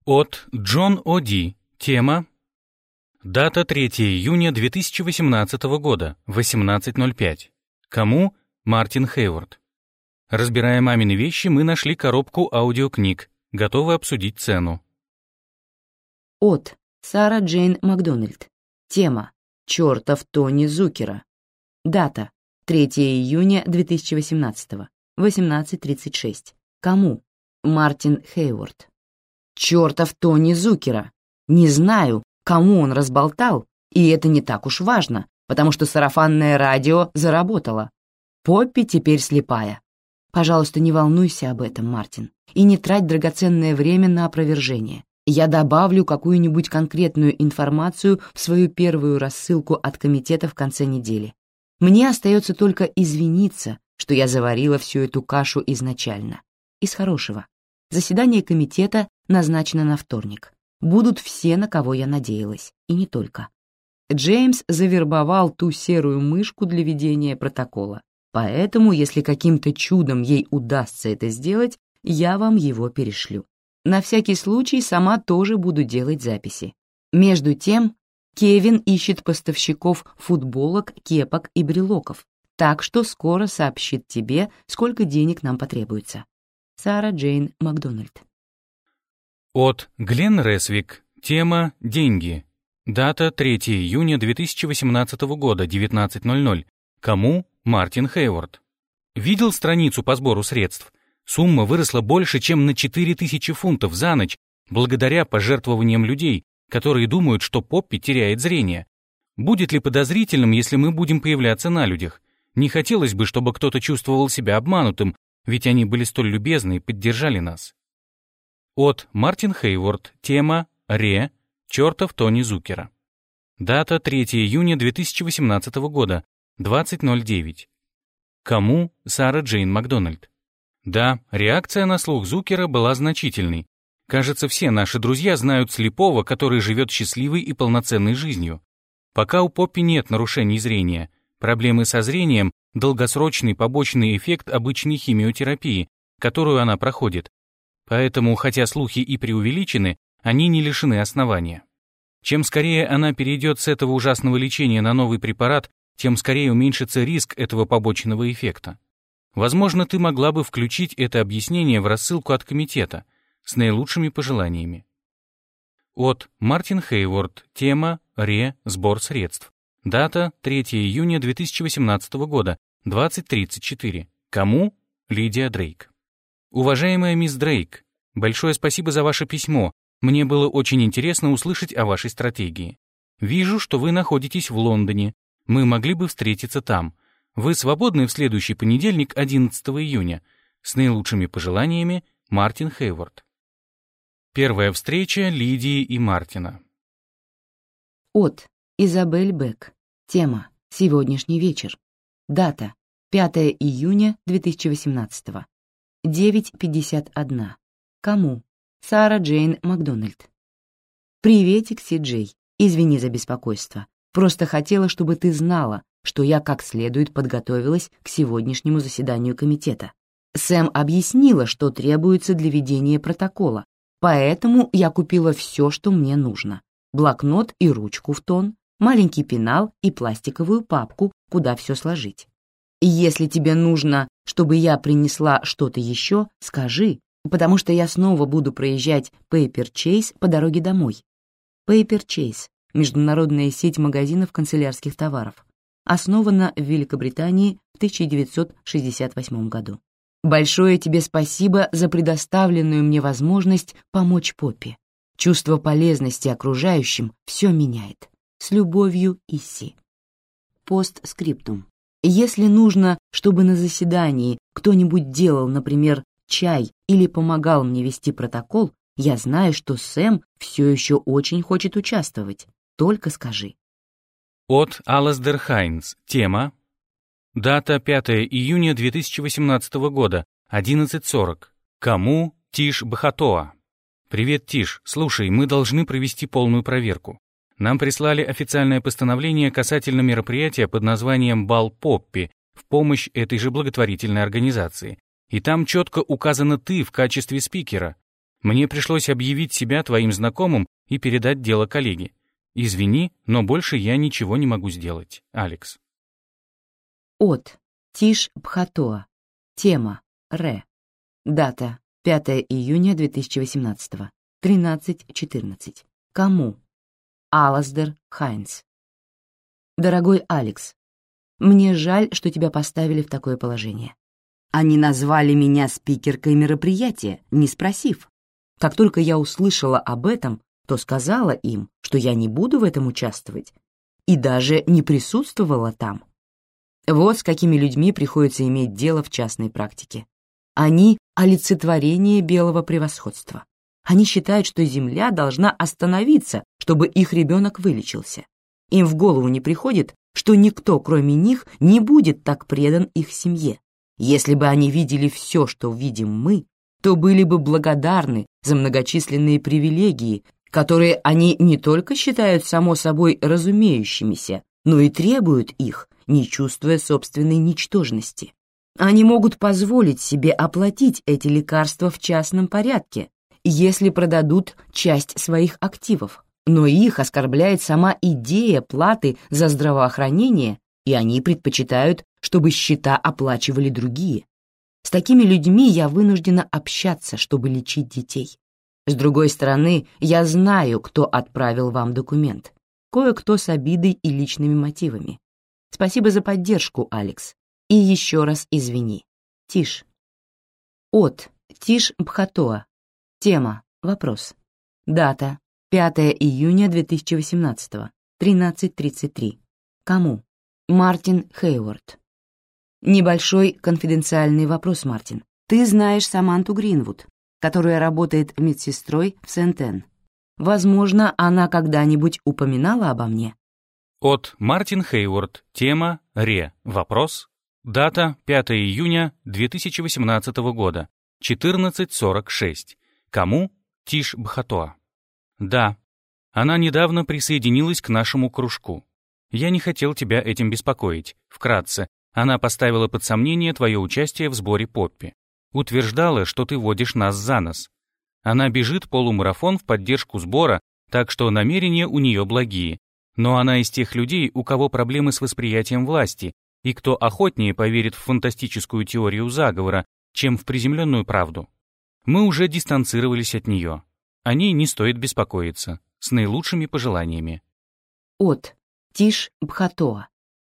От Джон О'Ди. Тема Дата 3 июня 2018 года, 18.05. Кому? Мартин Хейворд. Разбирая мамины вещи, мы нашли коробку аудиокниг, готовы обсудить цену. От Сара Джейн Макдональд. Тема «Чёртов Тони Зукера». Дата 3 июня 2018, 18.36. Кому? Мартин Хейворд. «Чёртов Тони Зукера». Не знаю, кому он разболтал, и это не так уж важно, потому что сарафанное радио заработало. Поппи теперь слепая. Пожалуйста, не волнуйся об этом, Мартин, и не трать драгоценное время на опровержение. Я добавлю какую-нибудь конкретную информацию в свою первую рассылку от комитета в конце недели. Мне остается только извиниться, что я заварила всю эту кашу изначально. Из хорошего. Заседание комитета назначено на вторник будут все, на кого я надеялась, и не только. Джеймс завербовал ту серую мышку для ведения протокола, поэтому, если каким-то чудом ей удастся это сделать, я вам его перешлю. На всякий случай сама тоже буду делать записи. Между тем, Кевин ищет поставщиков футболок, кепок и брелоков, так что скоро сообщит тебе, сколько денег нам потребуется. Сара Джейн Макдональд от Глен Ресвик. Тема «Деньги». Дата 3 июня 2018 года, 19.00. Кому? Мартин Хейворд. Видел страницу по сбору средств? Сумма выросла больше, чем на 4000 фунтов за ночь, благодаря пожертвованиям людей, которые думают, что Поппи теряет зрение. Будет ли подозрительным, если мы будем появляться на людях? Не хотелось бы, чтобы кто-то чувствовал себя обманутым, ведь они были столь любезны и поддержали нас. От Мартин Хейворд. Тема «Ре. Чертов Тони Зукера». Дата 3 июня 2018 года, 20.09. Кому? Сара Джейн Макдональд. Да, реакция на слух Зукера была значительной. Кажется, все наши друзья знают слепого, который живет счастливой и полноценной жизнью. Пока у Поппи нет нарушений зрения, проблемы со зрением – долгосрочный побочный эффект обычной химиотерапии, которую она проходит, Поэтому, хотя слухи и преувеличены, они не лишены основания. Чем скорее она перейдет с этого ужасного лечения на новый препарат, тем скорее уменьшится риск этого побочного эффекта. Возможно, ты могла бы включить это объяснение в рассылку от комитета с наилучшими пожеланиями. От Мартин Хейворд. Тема «Ре. Сбор средств». Дата 3 июня 2018 года, 20.34. Кому? Лидия Дрейк. Уважаемая мисс Дрейк, большое спасибо за ваше письмо. Мне было очень интересно услышать о вашей стратегии. Вижу, что вы находитесь в Лондоне. Мы могли бы встретиться там. Вы свободны в следующий понедельник, 11 июня. С наилучшими пожеланиями, Мартин Хейворд. Первая встреча Лидии и Мартина. От Изабель Бек. Тема «Сегодняшний вечер». Дата 5 июня 2018 9.51. Кому? Сара Джейн Макдональд. «Приветик, Си Джей. Извини за беспокойство. Просто хотела, чтобы ты знала, что я как следует подготовилась к сегодняшнему заседанию комитета. Сэм объяснила, что требуется для ведения протокола, поэтому я купила все, что мне нужно. блокнот и ручку в тон, маленький пенал и пластиковую папку, куда все сложить. И если тебе нужно, чтобы я принесла что-то еще, скажи, потому что я снова буду проезжать Paper Chase по дороге домой. Paper Chase — международная сеть магазинов канцелярских товаров, основана в Великобритании в 1968 году. Большое тебе спасибо за предоставленную мне возможность помочь Поппи. Чувство полезности окружающим все меняет. С любовью, Исси. Постскриптум. Если нужно, чтобы на заседании кто-нибудь делал, например, чай или помогал мне вести протокол, я знаю, что Сэм все еще очень хочет участвовать. Только скажи. От Аласдер Хайнс. Тема. Дата 5 июня 2018 года, 11.40. Кому? Тиш Бахатоа. «Привет, Тиш. Слушай, мы должны провести полную проверку. Нам прислали официальное постановление касательно мероприятия под названием «Бал Поппи» в помощь этой же благотворительной организации. И там четко указано ты в качестве спикера. Мне пришлось объявить себя твоим знакомым и передать дело коллеге. Извини, но больше я ничего не могу сделать, Алекс. От. Тиш Бхатоа. Тема. Ре. Дата. 5 июня 2018. 13.14. Кому? Аласдер Хайнс. Дорогой Алекс, мне жаль, что тебя поставили в такое положение. Они назвали меня спикеркой мероприятия, не спросив. Как только я услышала об этом, то сказала им, что я не буду в этом участвовать, и даже не присутствовала там. Вот с какими людьми приходится иметь дело в частной практике. Они — олицетворение белого превосходства. Они считают, что Земля должна остановиться, чтобы их ребенок вылечился. Им в голову не приходит, что никто, кроме них, не будет так предан их семье. Если бы они видели все, что видим мы, то были бы благодарны за многочисленные привилегии, которые они не только считают само собой разумеющимися, но и требуют их, не чувствуя собственной ничтожности. Они могут позволить себе оплатить эти лекарства в частном порядке, если продадут часть своих активов, но их оскорбляет сама идея платы за здравоохранение, и они предпочитают, чтобы счета оплачивали другие. С такими людьми я вынуждена общаться, чтобы лечить детей. С другой стороны, я знаю, кто отправил вам документ. Кое-кто с обидой и личными мотивами. Спасибо за поддержку, Алекс. И еще раз извини. Тиш. От. Тиш Бхатоа. Тема. Вопрос. Дата. 5 июня 2018. 13.33. Кому? Мартин Хейворд. Небольшой конфиденциальный вопрос, Мартин. Ты знаешь Саманту Гринвуд, которая работает медсестрой в Сент-Эн. Возможно, она когда-нибудь упоминала обо мне? От Мартин Хейворд. Тема «Ре». Вопрос. Дата 5 июня 2018 года, 14.46. Кому? Тиш Бхатоа. Да, она недавно присоединилась к нашему кружку. Я не хотел тебя этим беспокоить. Вкратце, она поставила под сомнение твое участие в сборе Поппи. Утверждала, что ты водишь нас за нос. Она бежит полумарафон в поддержку сбора, так что намерения у нее благие. Но она из тех людей, у кого проблемы с восприятием власти, и кто охотнее поверит в фантастическую теорию заговора, чем в приземленную правду. Мы уже дистанцировались от нее. О ней не стоит беспокоиться. С наилучшими пожеланиями. От. Тиш Бхатоа.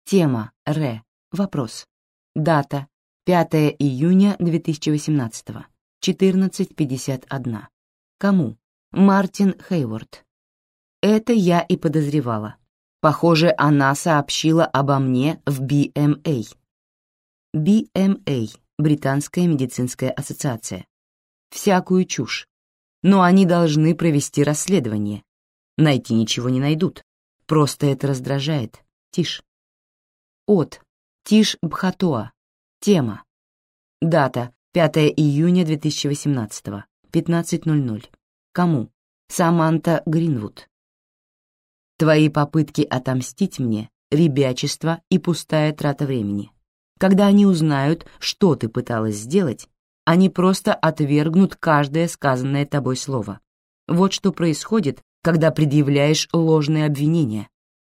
Тема. Ре. Вопрос. Дата. 5 июня 2018. 14.51. Кому? Мартин Хейворд. Это я и подозревала. Похоже, она сообщила обо мне в BMA. BMA — Британская медицинская ассоциация. Всякую чушь. Но они должны провести расследование. Найти ничего не найдут. Просто это раздражает. Тишь. От. Тиш Бхатоа. Тема. Дата. 5 июня 2018. 15.00. Кому? Саманта Гринвуд. Твои попытки отомстить мне — ребячество и пустая трата времени. Когда они узнают, что ты пыталась сделать, они просто отвергнут каждое сказанное тобой слово. Вот что происходит, когда предъявляешь ложные обвинения.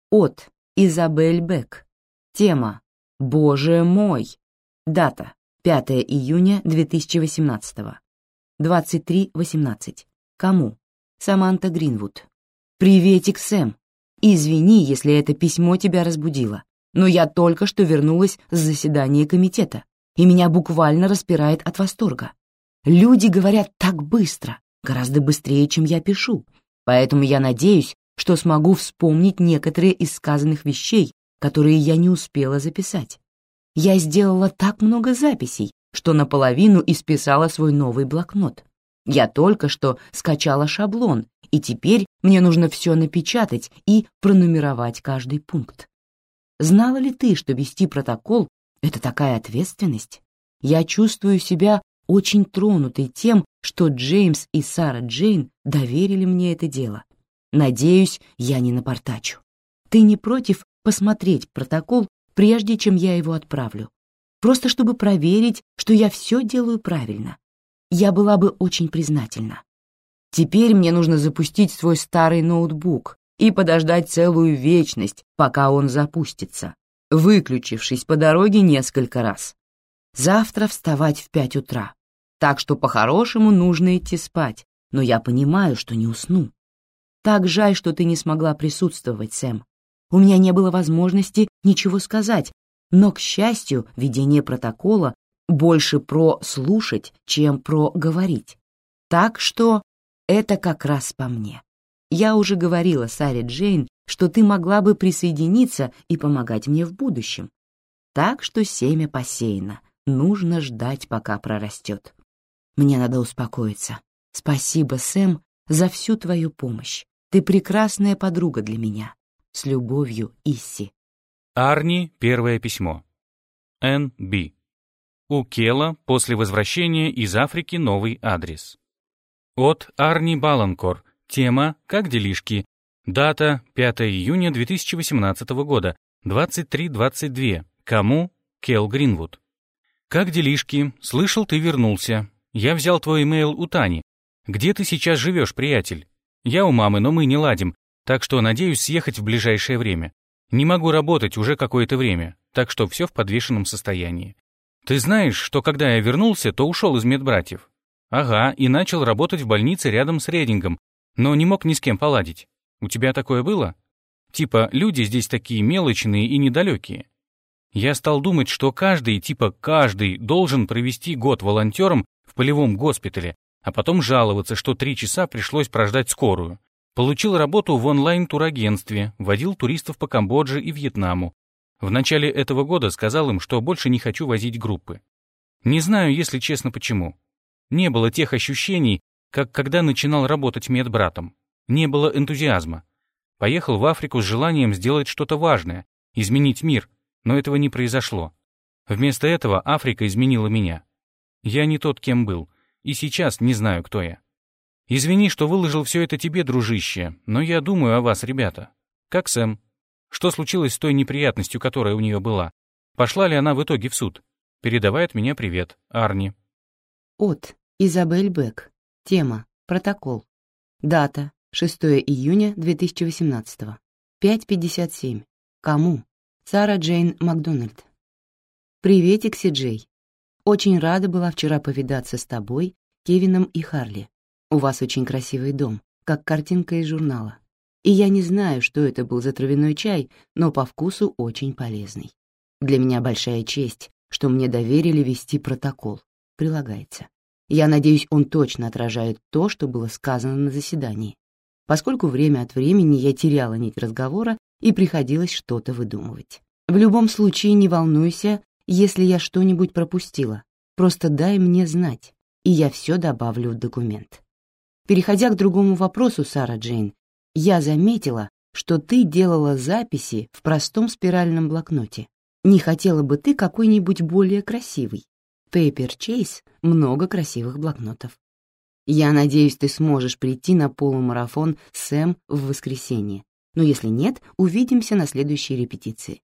От Изабель Бек. Тема «Боже мой». Дата 5 июня 2018. 23.18. Кому? Саманта Гринвуд. «Приветик, Сэм. Извини, если это письмо тебя разбудило, но я только что вернулась с заседания комитета, и меня буквально распирает от восторга. Люди говорят так быстро, гораздо быстрее, чем я пишу, поэтому я надеюсь, что смогу вспомнить некоторые из сказанных вещей, которые я не успела записать. Я сделала так много записей, что наполовину исписала свой новый блокнот. Я только что скачала шаблон, и теперь мне нужно все напечатать и пронумеровать каждый пункт. Знала ли ты, что вести протокол — это такая ответственность? Я чувствую себя очень тронутой тем, что Джеймс и Сара Джейн доверили мне это дело. Надеюсь, я не напортачу. Ты не против посмотреть протокол, прежде чем я его отправлю? Просто чтобы проверить, что я все делаю правильно. Я была бы очень признательна. Теперь мне нужно запустить свой старый ноутбук и подождать целую вечность, пока он запустится, выключившись по дороге несколько раз. Завтра вставать в пять утра, так что по-хорошему нужно идти спать, но я понимаю, что не усну. Так жаль, что ты не смогла присутствовать, Сэм. У меня не было возможности ничего сказать, но, к счастью, ведение протокола больше про слушать, чем про говорить. Так что это как раз по мне. Я уже говорила Саре Джейн, что ты могла бы присоединиться и помогать мне в будущем. Так что семя посеяно, нужно ждать, пока прорастет. Мне надо успокоиться. Спасибо, Сэм, за всю твою помощь. Ты прекрасная подруга для меня. С любовью, Исси. Арни, первое письмо. Н. Б. У Кела после возвращения из Африки новый адрес. От Арни Баланкор. Тема «Как делишки?» Дата 5 июня 2018 года, 23.22. Кому? Кел Гринвуд. «Как делишки? Слышал, ты вернулся. Я взял твой имейл у Тани. Где ты сейчас живешь, приятель? Я у мамы, но мы не ладим, так что надеюсь съехать в ближайшее время. Не могу работать уже какое-то время, так что все в подвешенном состоянии. Ты знаешь, что когда я вернулся, то ушел из медбратьев? Ага, и начал работать в больнице рядом с Редингом, но не мог ни с кем поладить. У тебя такое было? Типа, люди здесь такие мелочные и недалекие. Я стал думать, что каждый, типа каждый, должен провести год волонтером в полевом госпитале, а потом жаловаться, что три часа пришлось прождать скорую. Получил работу в онлайн-турагентстве, водил туристов по Камбодже и Вьетнаму. В начале этого года сказал им, что больше не хочу возить группы. Не знаю, если честно, почему. Не было тех ощущений, как когда начинал работать медбратом. Не было энтузиазма. Поехал в Африку с желанием сделать что-то важное, изменить мир, но этого не произошло. Вместо этого Африка изменила меня. Я не тот, кем был, и сейчас не знаю, кто я. Извини, что выложил все это тебе, дружище, но я думаю о вас, ребята. Как Сэм? Что случилось с той неприятностью, которая у нее была? Пошла ли она в итоге в суд? Передавай от меня привет, Арни. От Изабель Бек. Тема. Протокол. Дата. 6 июня 2018. 5.57. Кому? Сара Джейн Макдональд. Приветик, Си-Джей. Очень рада была вчера повидаться с тобой, Кевином и Харли. У вас очень красивый дом, как картинка из журнала. И я не знаю, что это был за травяной чай, но по вкусу очень полезный. Для меня большая честь, что мне доверили вести протокол. Прилагается. Я надеюсь, он точно отражает то, что было сказано на заседании, поскольку время от времени я теряла нить разговора и приходилось что-то выдумывать. В любом случае не волнуйся, если я что-нибудь пропустила. Просто дай мне знать, и я все добавлю в документ. Переходя к другому вопросу, Сара Джейн, я заметила, что ты делала записи в простом спиральном блокноте. Не хотела бы ты какой-нибудь более красивый? Paper Chase — много красивых блокнотов. Я надеюсь, ты сможешь прийти на полумарафон Сэм в воскресенье. Но если нет, увидимся на следующей репетиции.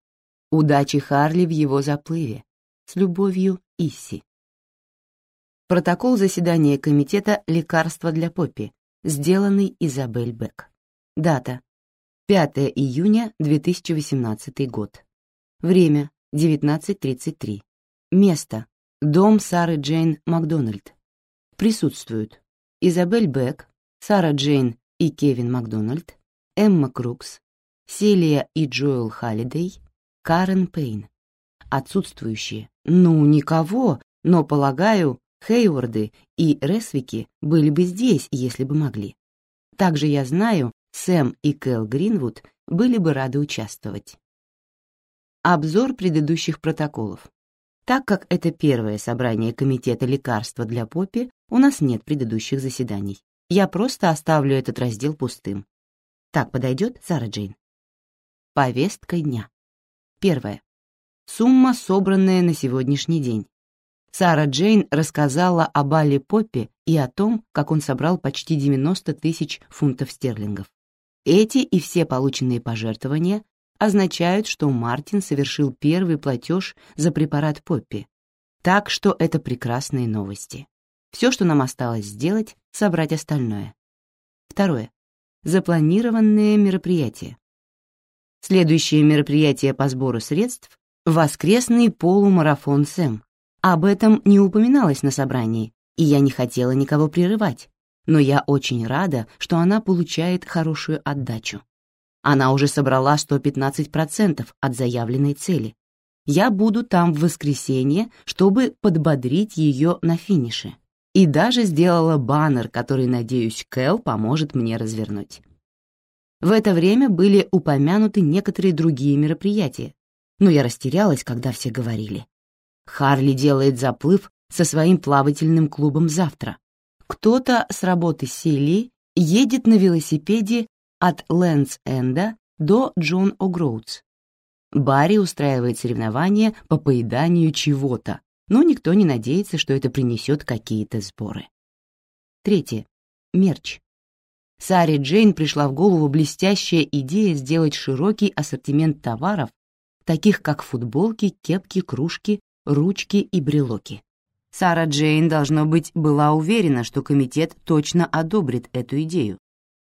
Удачи Харли в его заплыве. С любовью, Исси. Протокол заседания комитета «Лекарства для Поппи», сделанный Изабель Бек. Дата. 5 июня 2018 год. Время. 19.33. Место. Дом Сары Джейн Макдональд. Присутствуют Изабель Бек, Сара Джейн и Кевин Макдональд, Эмма Крукс, Селия и Джоэл Халлидей, Карен Пейн. Отсутствующие. Ну, никого, но, полагаю, Хейворды и Ресвики были бы здесь, если бы могли. Также я знаю, Сэм и Кэл Гринвуд были бы рады участвовать. Обзор предыдущих протоколов. Так как это первое собрание Комитета лекарства для Поппи, у нас нет предыдущих заседаний. Я просто оставлю этот раздел пустым. Так подойдет, Сара Джейн? Повестка дня. Первое. Сумма, собранная на сегодняшний день. Сара Джейн рассказала о Бале Поппи и о том, как он собрал почти 90 тысяч фунтов стерлингов. Эти и все полученные пожертвования означают, что Мартин совершил первый платеж за препарат Поппи. Так что это прекрасные новости. Все, что нам осталось сделать, собрать остальное. Второе. Запланированные мероприятия. Следующее мероприятие по сбору средств — воскресный полумарафон Сэм. Об этом не упоминалось на собрании, и я не хотела никого прерывать, но я очень рада, что она получает хорошую отдачу. Она уже собрала 115% от заявленной цели. Я буду там в воскресенье, чтобы подбодрить ее на финише. И даже сделала баннер, который, надеюсь, Кэл поможет мне развернуть. В это время были упомянуты некоторые другие мероприятия, но я растерялась, когда все говорили. Харли делает заплыв со своим плавательным клубом завтра. Кто-то с работы Сели едет на велосипеде от Лэнс-Энда до Джон О'Гроудс. Барри устраивает соревнования по поеданию чего-то, но никто не надеется, что это принесет какие-то сборы. Третье. Мерч. Саре Джейн пришла в голову блестящая идея сделать широкий ассортимент товаров, таких как футболки, кепки, кружки, ручки и брелоки. Сара Джейн, должно быть, была уверена, что комитет точно одобрит эту идею,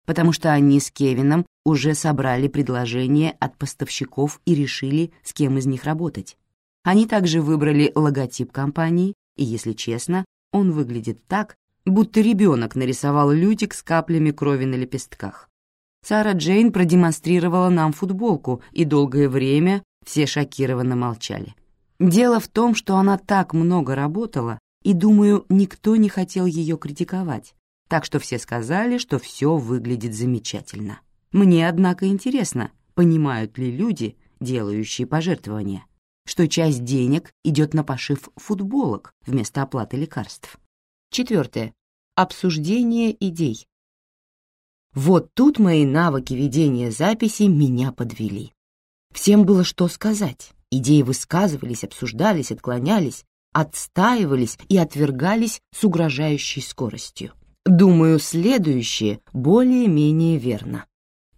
потому что они с Кевином уже собрали предложения от поставщиков и решили, с кем из них работать. Они также выбрали логотип компании, и, если честно, он выглядит так, будто ребенок нарисовал лютик с каплями крови на лепестках. Сара Джейн продемонстрировала нам футболку, и долгое время все шокированно молчали. Дело в том, что она так много работала, и, думаю, никто не хотел ее критиковать, так что все сказали, что все выглядит замечательно. Мне, однако, интересно, понимают ли люди, делающие пожертвования, что часть денег идет на пошив футболок вместо оплаты лекарств. Четвертое. Обсуждение идей. Вот тут мои навыки ведения записи меня подвели. Всем было что сказать. Идеи высказывались, обсуждались, отклонялись, отстаивались и отвергались с угрожающей скоростью. Думаю, следующее более-менее верно.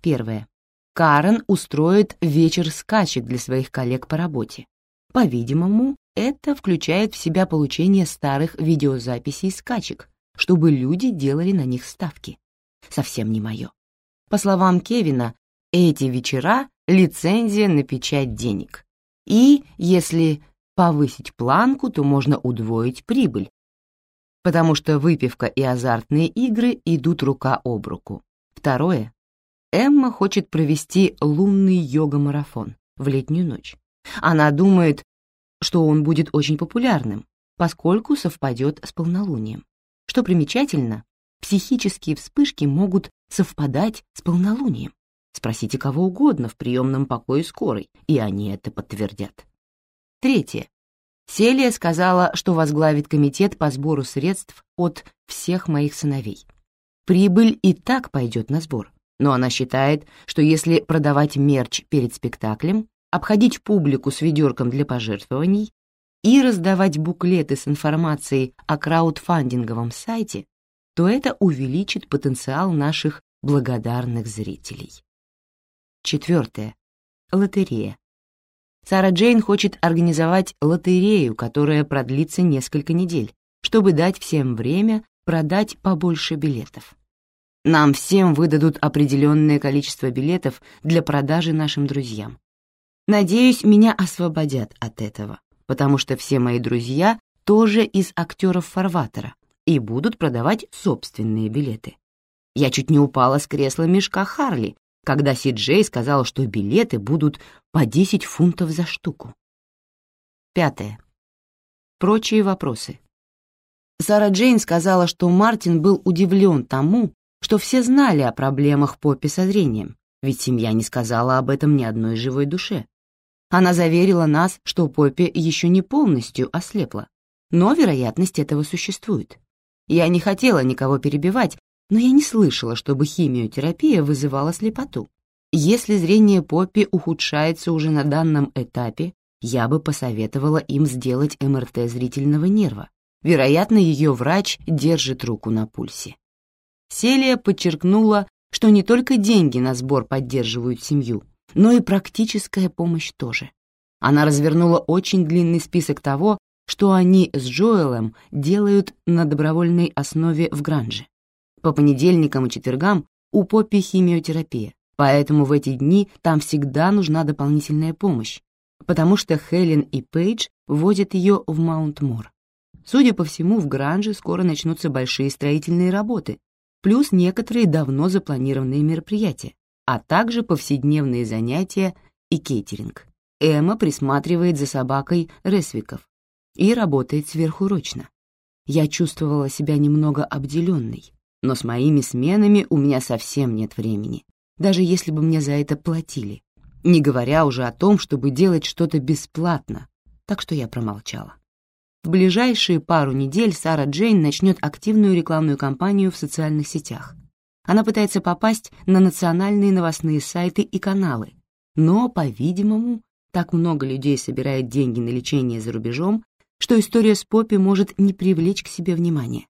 Первое. Карен устроит вечер скачек для своих коллег по работе. По-видимому, это включает в себя получение старых видеозаписей скачек, чтобы люди делали на них ставки. Совсем не мое. По словам Кевина, эти вечера — лицензия на печать денег. И, если повысить планку, то можно удвоить прибыль, потому что выпивка и азартные игры идут рука об руку. Второе. Эмма хочет провести лунный йога-марафон в летнюю ночь. Она думает, что он будет очень популярным, поскольку совпадет с полнолунием. Что примечательно, психические вспышки могут совпадать с полнолунием. Спросите кого угодно в приемном покое скорой, и они это подтвердят. Третье. Селия сказала, что возглавит комитет по сбору средств от всех моих сыновей. Прибыль и так пойдет на сбор, но она считает, что если продавать мерч перед спектаклем, обходить публику с ведерком для пожертвований и раздавать буклеты с информацией о краудфандинговом сайте, то это увеличит потенциал наших благодарных зрителей. Четвертое. Лотерея. Сара Джейн хочет организовать лотерею, которая продлится несколько недель, чтобы дать всем время продать побольше билетов. Нам всем выдадут определенное количество билетов для продажи нашим друзьям. Надеюсь, меня освободят от этого, потому что все мои друзья тоже из актеров фарватера и будут продавать собственные билеты. Я чуть не упала с кресла мешка Харли, когда Си Джей сказал, что билеты будут по 10 фунтов за штуку. Пятое. Прочие вопросы. Сара Джейн сказала, что Мартин был удивлен тому, что все знали о проблемах Поппи со зрением, ведь семья не сказала об этом ни одной живой душе. Она заверила нас, что Поппи еще не полностью ослепла, но вероятность этого существует. Я не хотела никого перебивать, но я не слышала, чтобы химиотерапия вызывала слепоту. Если зрение Поппи ухудшается уже на данном этапе, я бы посоветовала им сделать МРТ зрительного нерва. Вероятно, ее врач держит руку на пульсе. Селия подчеркнула, что не только деньги на сбор поддерживают семью, но и практическая помощь тоже. Она развернула очень длинный список того, что они с Джоэлом делают на добровольной основе в Гранже. По понедельникам и четвергам у Поппи химиотерапия, поэтому в эти дни там всегда нужна дополнительная помощь, потому что Хелен и Пейдж возят ее в Маунт-Мор. Судя по всему, в Гранже скоро начнутся большие строительные работы, плюс некоторые давно запланированные мероприятия, а также повседневные занятия и кейтеринг. Эмма присматривает за собакой Ресвиков и работает сверхурочно. Я чувствовала себя немного обделенной, но с моими сменами у меня совсем нет времени, даже если бы мне за это платили, не говоря уже о том, чтобы делать что-то бесплатно, так что я промолчала. В ближайшие пару недель Сара Джейн начнет активную рекламную кампанию в социальных сетях. Она пытается попасть на национальные новостные сайты и каналы, но, по-видимому, так много людей собирает деньги на лечение за рубежом, что история с Поппи может не привлечь к себе внимания.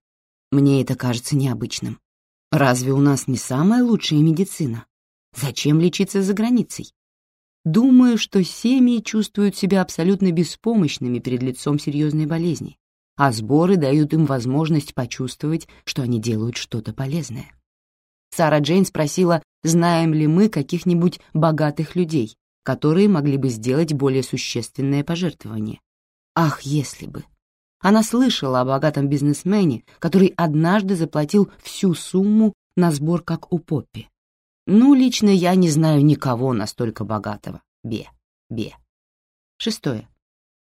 Мне это кажется необычным. Разве у нас не самая лучшая медицина? Зачем лечиться за границей? Думаю, что семьи чувствуют себя абсолютно беспомощными перед лицом серьезной болезни, а сборы дают им возможность почувствовать, что они делают что-то полезное. Сара Джейн спросила, знаем ли мы каких-нибудь богатых людей, которые могли бы сделать более существенное пожертвование. Ах, если бы! Она слышала о богатом бизнесмене, который однажды заплатил всю сумму на сбор, как у Поппи. Ну, лично я не знаю никого настолько богатого. Бе, бе. Шестое.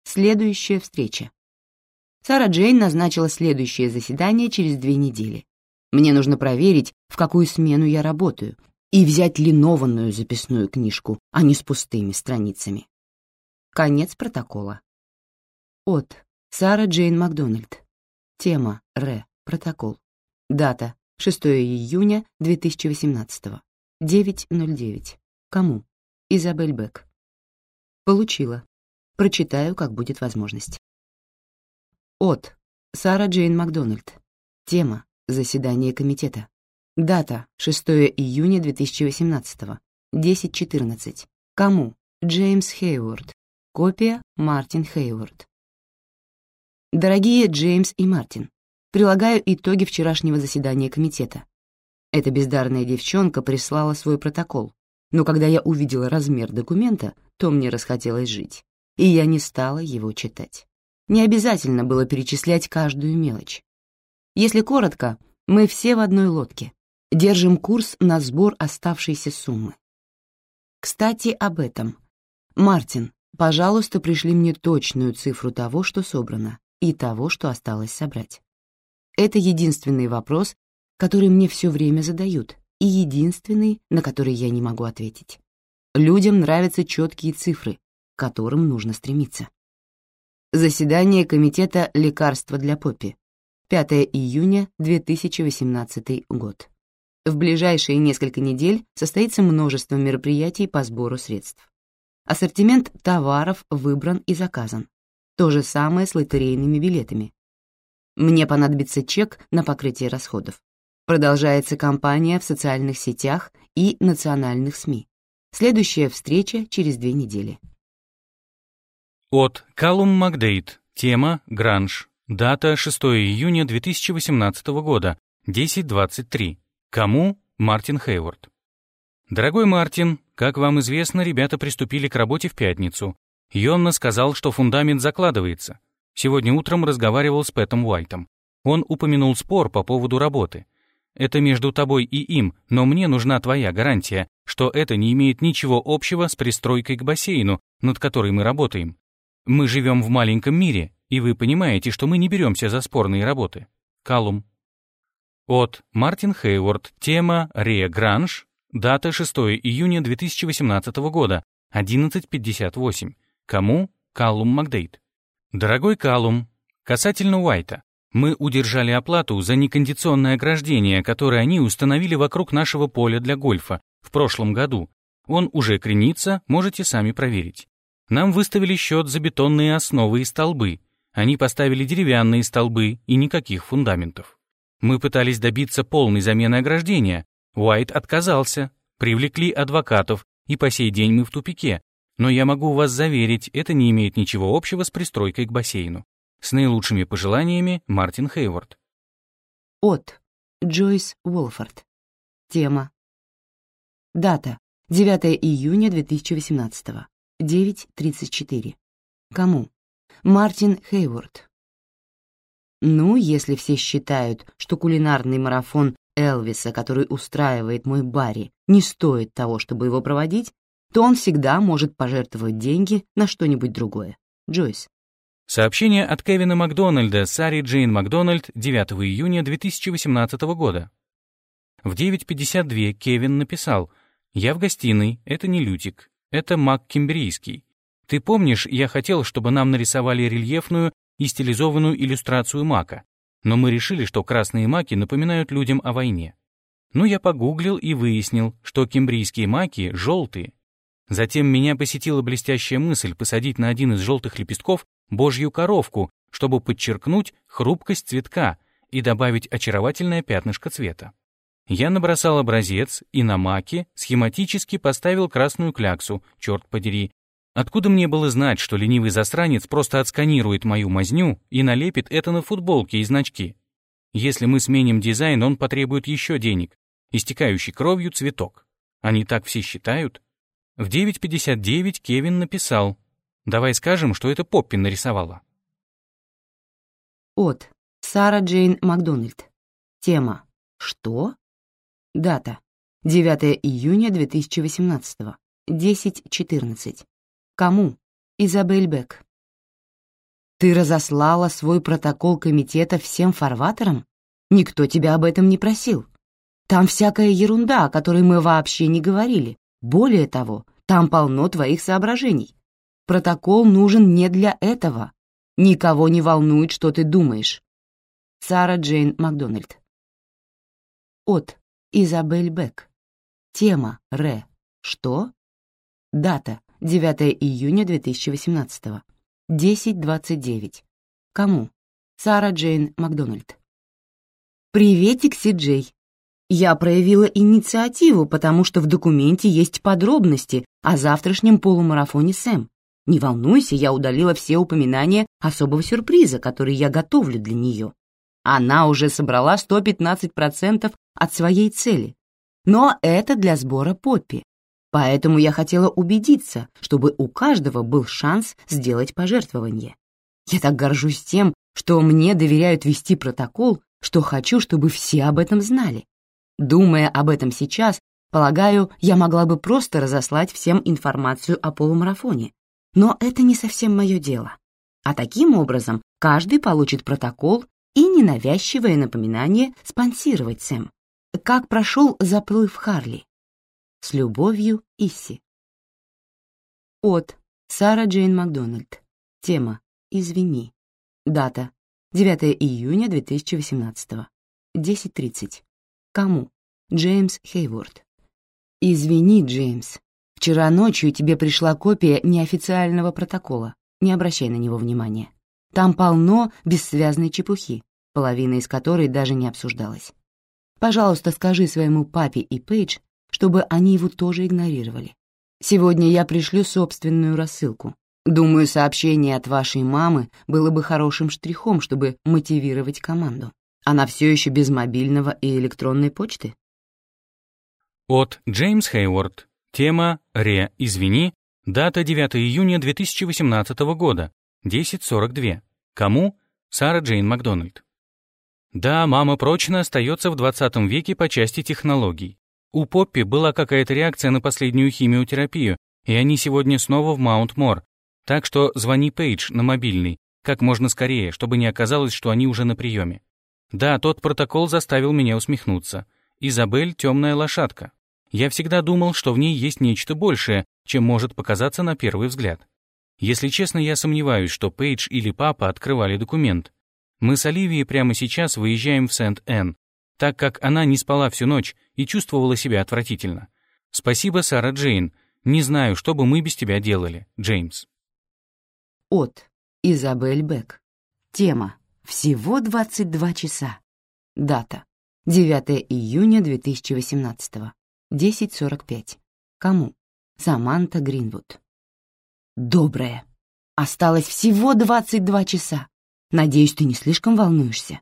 Следующая встреча. Сара Джейн назначила следующее заседание через две недели. Мне нужно проверить, в какую смену я работаю, и взять линованную записную книжку, а не с пустыми страницами. Конец протокола. От Сара Джейн Макдональд. Тема Р. Протокол. Дата 6 июня 2018. 9.09. Кому? Изабель Бек. Получила. Прочитаю, как будет возможность. От Сара Джейн Макдональд. Тема Заседание комитета. Дата 6 июня 2018. 10.14. Кому? Джеймс Хейворд. Копия Мартин Хейворд. Дорогие Джеймс и Мартин, прилагаю итоги вчерашнего заседания комитета. Эта бездарная девчонка прислала свой протокол, но когда я увидела размер документа, то мне расхотелось жить, и я не стала его читать. Не обязательно было перечислять каждую мелочь. Если коротко, мы все в одной лодке. Держим курс на сбор оставшейся суммы. Кстати, об этом. Мартин, пожалуйста, пришли мне точную цифру того, что собрано, и того, что осталось собрать. Это единственный вопрос, который мне все время задают, и единственный, на который я не могу ответить. Людям нравятся четкие цифры, к которым нужно стремиться. Заседание Комитета лекарства для Поппи. 5 июня 2018 год. В ближайшие несколько недель состоится множество мероприятий по сбору средств. Ассортимент товаров выбран и заказан. То же самое с лотерейными билетами. Мне понадобится чек на покрытие расходов. Продолжается кампания в социальных сетях и национальных СМИ. Следующая встреча через две недели. От Калум Макдейт. Тема «Гранж». Дата 6 июня 2018 года, 10.23. Кому? Мартин Хейворд. Дорогой Мартин, как вам известно, ребята приступили к работе в пятницу. Йонна сказал, что фундамент закладывается. Сегодня утром разговаривал с Пэтом Уайтом. Он упомянул спор по поводу работы. Это между тобой и им, но мне нужна твоя гарантия, что это не имеет ничего общего с пристройкой к бассейну, над которой мы работаем. Мы живем в маленьком мире, и вы понимаете, что мы не беремся за спорные работы. Калум. От Мартин Хейворд. Тема «Ре Гранж». Дата 6 июня 2018 года. 11.58. Кому? Калум Макдейт. Дорогой Калум, касательно Уайта. Мы удержали оплату за некондиционное ограждение, которое они установили вокруг нашего поля для гольфа в прошлом году. Он уже кренится, можете сами проверить. Нам выставили счет за бетонные основы и столбы. Они поставили деревянные столбы и никаких фундаментов. Мы пытались добиться полной замены ограждения. Уайт отказался. Привлекли адвокатов, и по сей день мы в тупике. Но я могу вас заверить, это не имеет ничего общего с пристройкой к бассейну. С наилучшими пожеланиями, Мартин Хейворд. От Джойс Уолфорд. Тема. Дата. 9 июня 2018. 9.34. Кому? Мартин Хейворд. Ну, если все считают, что кулинарный марафон Элвиса, который устраивает мой Барри, не стоит того, чтобы его проводить, то он всегда может пожертвовать деньги на что-нибудь другое. Джойс. Сообщение от Кевина Макдональда Сари Джейн Макдональд 9 июня 2018 года. В 9.52 Кевин написал «Я в гостиной, это не Лютик, это Мак Кимбрийский. Ты помнишь, я хотел, чтобы нам нарисовали рельефную и стилизованную иллюстрацию мака, но мы решили, что красные маки напоминают людям о войне. Ну, я погуглил и выяснил, что кембрийские маки желтые. Затем меня посетила блестящая мысль посадить на один из желтых лепестков божью коровку, чтобы подчеркнуть хрупкость цветка и добавить очаровательное пятнышко цвета. Я набросал образец и на маке схематически поставил красную кляксу, черт подери. Откуда мне было знать, что ленивый засранец просто отсканирует мою мазню и налепит это на футболки и значки? Если мы сменим дизайн, он потребует еще денег. Истекающий кровью цветок. Они так все считают? В 9.59 Кевин написал Давай скажем, что это Поппи нарисовала. От Сара Джейн Макдональд. Тема «Что?» Дата 9 июня 2018. 10.14. Кому? Изабель Бек. Ты разослала свой протокол комитета всем фарватерам? Никто тебя об этом не просил. Там всякая ерунда, о которой мы вообще не говорили. Более того, там полно твоих соображений. Протокол нужен не для этого. Никого не волнует, что ты думаешь. Сара Джейн Макдональд. От Изабель Бек. Тема Ре. Что? Дата 9 июня 2018. 10.29. Кому? Сара Джейн Макдональд. Приветик, Си Джей. Я проявила инициативу, потому что в документе есть подробности о завтрашнем полумарафоне Сэм. Не волнуйся, я удалила все упоминания особого сюрприза, который я готовлю для нее. Она уже собрала 115% от своей цели. Но это для сбора Поппи. Поэтому я хотела убедиться, чтобы у каждого был шанс сделать пожертвование. Я так горжусь тем, что мне доверяют вести протокол, что хочу, чтобы все об этом знали. Думая об этом сейчас, полагаю, я могла бы просто разослать всем информацию о полумарафоне, но это не совсем мое дело. А таким образом каждый получит протокол и ненавязчивое напоминание спонсировать Сэм. Как прошел заплыв Харли? С любовью, Исси. От Сара Джейн Макдональд. Тема «Извини». Дата 9 июня 2018. 10.30. Кому? Джеймс Хейворд. «Извини, Джеймс, Вчера ночью тебе пришла копия неофициального протокола. Не обращай на него внимания. Там полно бессвязной чепухи, половина из которой даже не обсуждалась. Пожалуйста, скажи своему папе и Пейдж, чтобы они его тоже игнорировали. Сегодня я пришлю собственную рассылку. Думаю, сообщение от вашей мамы было бы хорошим штрихом, чтобы мотивировать команду. Она все еще без мобильного и электронной почты? От Джеймс Хейворд. Тема «Ре, извини». Дата 9 июня 2018 года. 10.42. Кому? Сара Джейн Макдональд. Да, мама прочно остается в 20 веке по части технологий. У Поппи была какая-то реакция на последнюю химиотерапию, и они сегодня снова в Маунт-Мор. Так что звони Пейдж на мобильный, как можно скорее, чтобы не оказалось, что они уже на приеме. Да, тот протокол заставил меня усмехнуться. Изабель — темная лошадка. Я всегда думал, что в ней есть нечто большее, чем может показаться на первый взгляд. Если честно, я сомневаюсь, что Пейдж или папа открывали документ. Мы с Оливией прямо сейчас выезжаем в Сент-Энн, так как она не спала всю ночь и чувствовала себя отвратительно. Спасибо, Сара Джейн. Не знаю, что бы мы без тебя делали, Джеймс. От Изабель Бек. Тема «Всего 22 часа». Дата 9 июня 2018. 10.45. Кому? Саманта Гринвуд. Доброе. Осталось всего 22 часа. Надеюсь, ты не слишком волнуешься.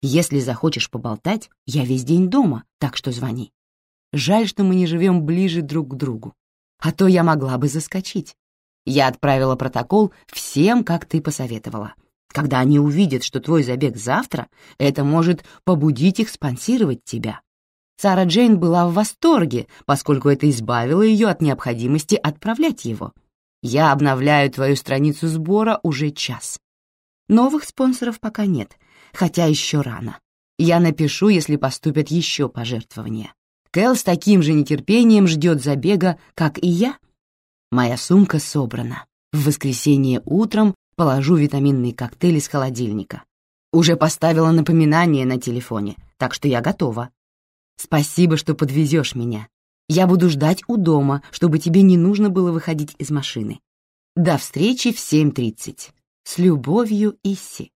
Если захочешь поболтать, я весь день дома, так что звони. Жаль, что мы не живем ближе друг к другу. А то я могла бы заскочить. Я отправила протокол всем, как ты посоветовала. Когда они увидят, что твой забег завтра, это может побудить их спонсировать тебя. Сара Джейн была в восторге, поскольку это избавило ее от необходимости отправлять его. Я обновляю твою страницу сбора уже час. Новых спонсоров пока нет, хотя еще рано. Я напишу, если поступят еще пожертвования. Кэл с таким же нетерпением ждет забега, как и я. Моя сумка собрана. В воскресенье утром положу витаминный коктейль из холодильника. Уже поставила напоминание на телефоне, так что я готова. Спасибо, что подвезешь меня. Я буду ждать у дома, чтобы тебе не нужно было выходить из машины. До встречи в 7.30. С любовью, Исси.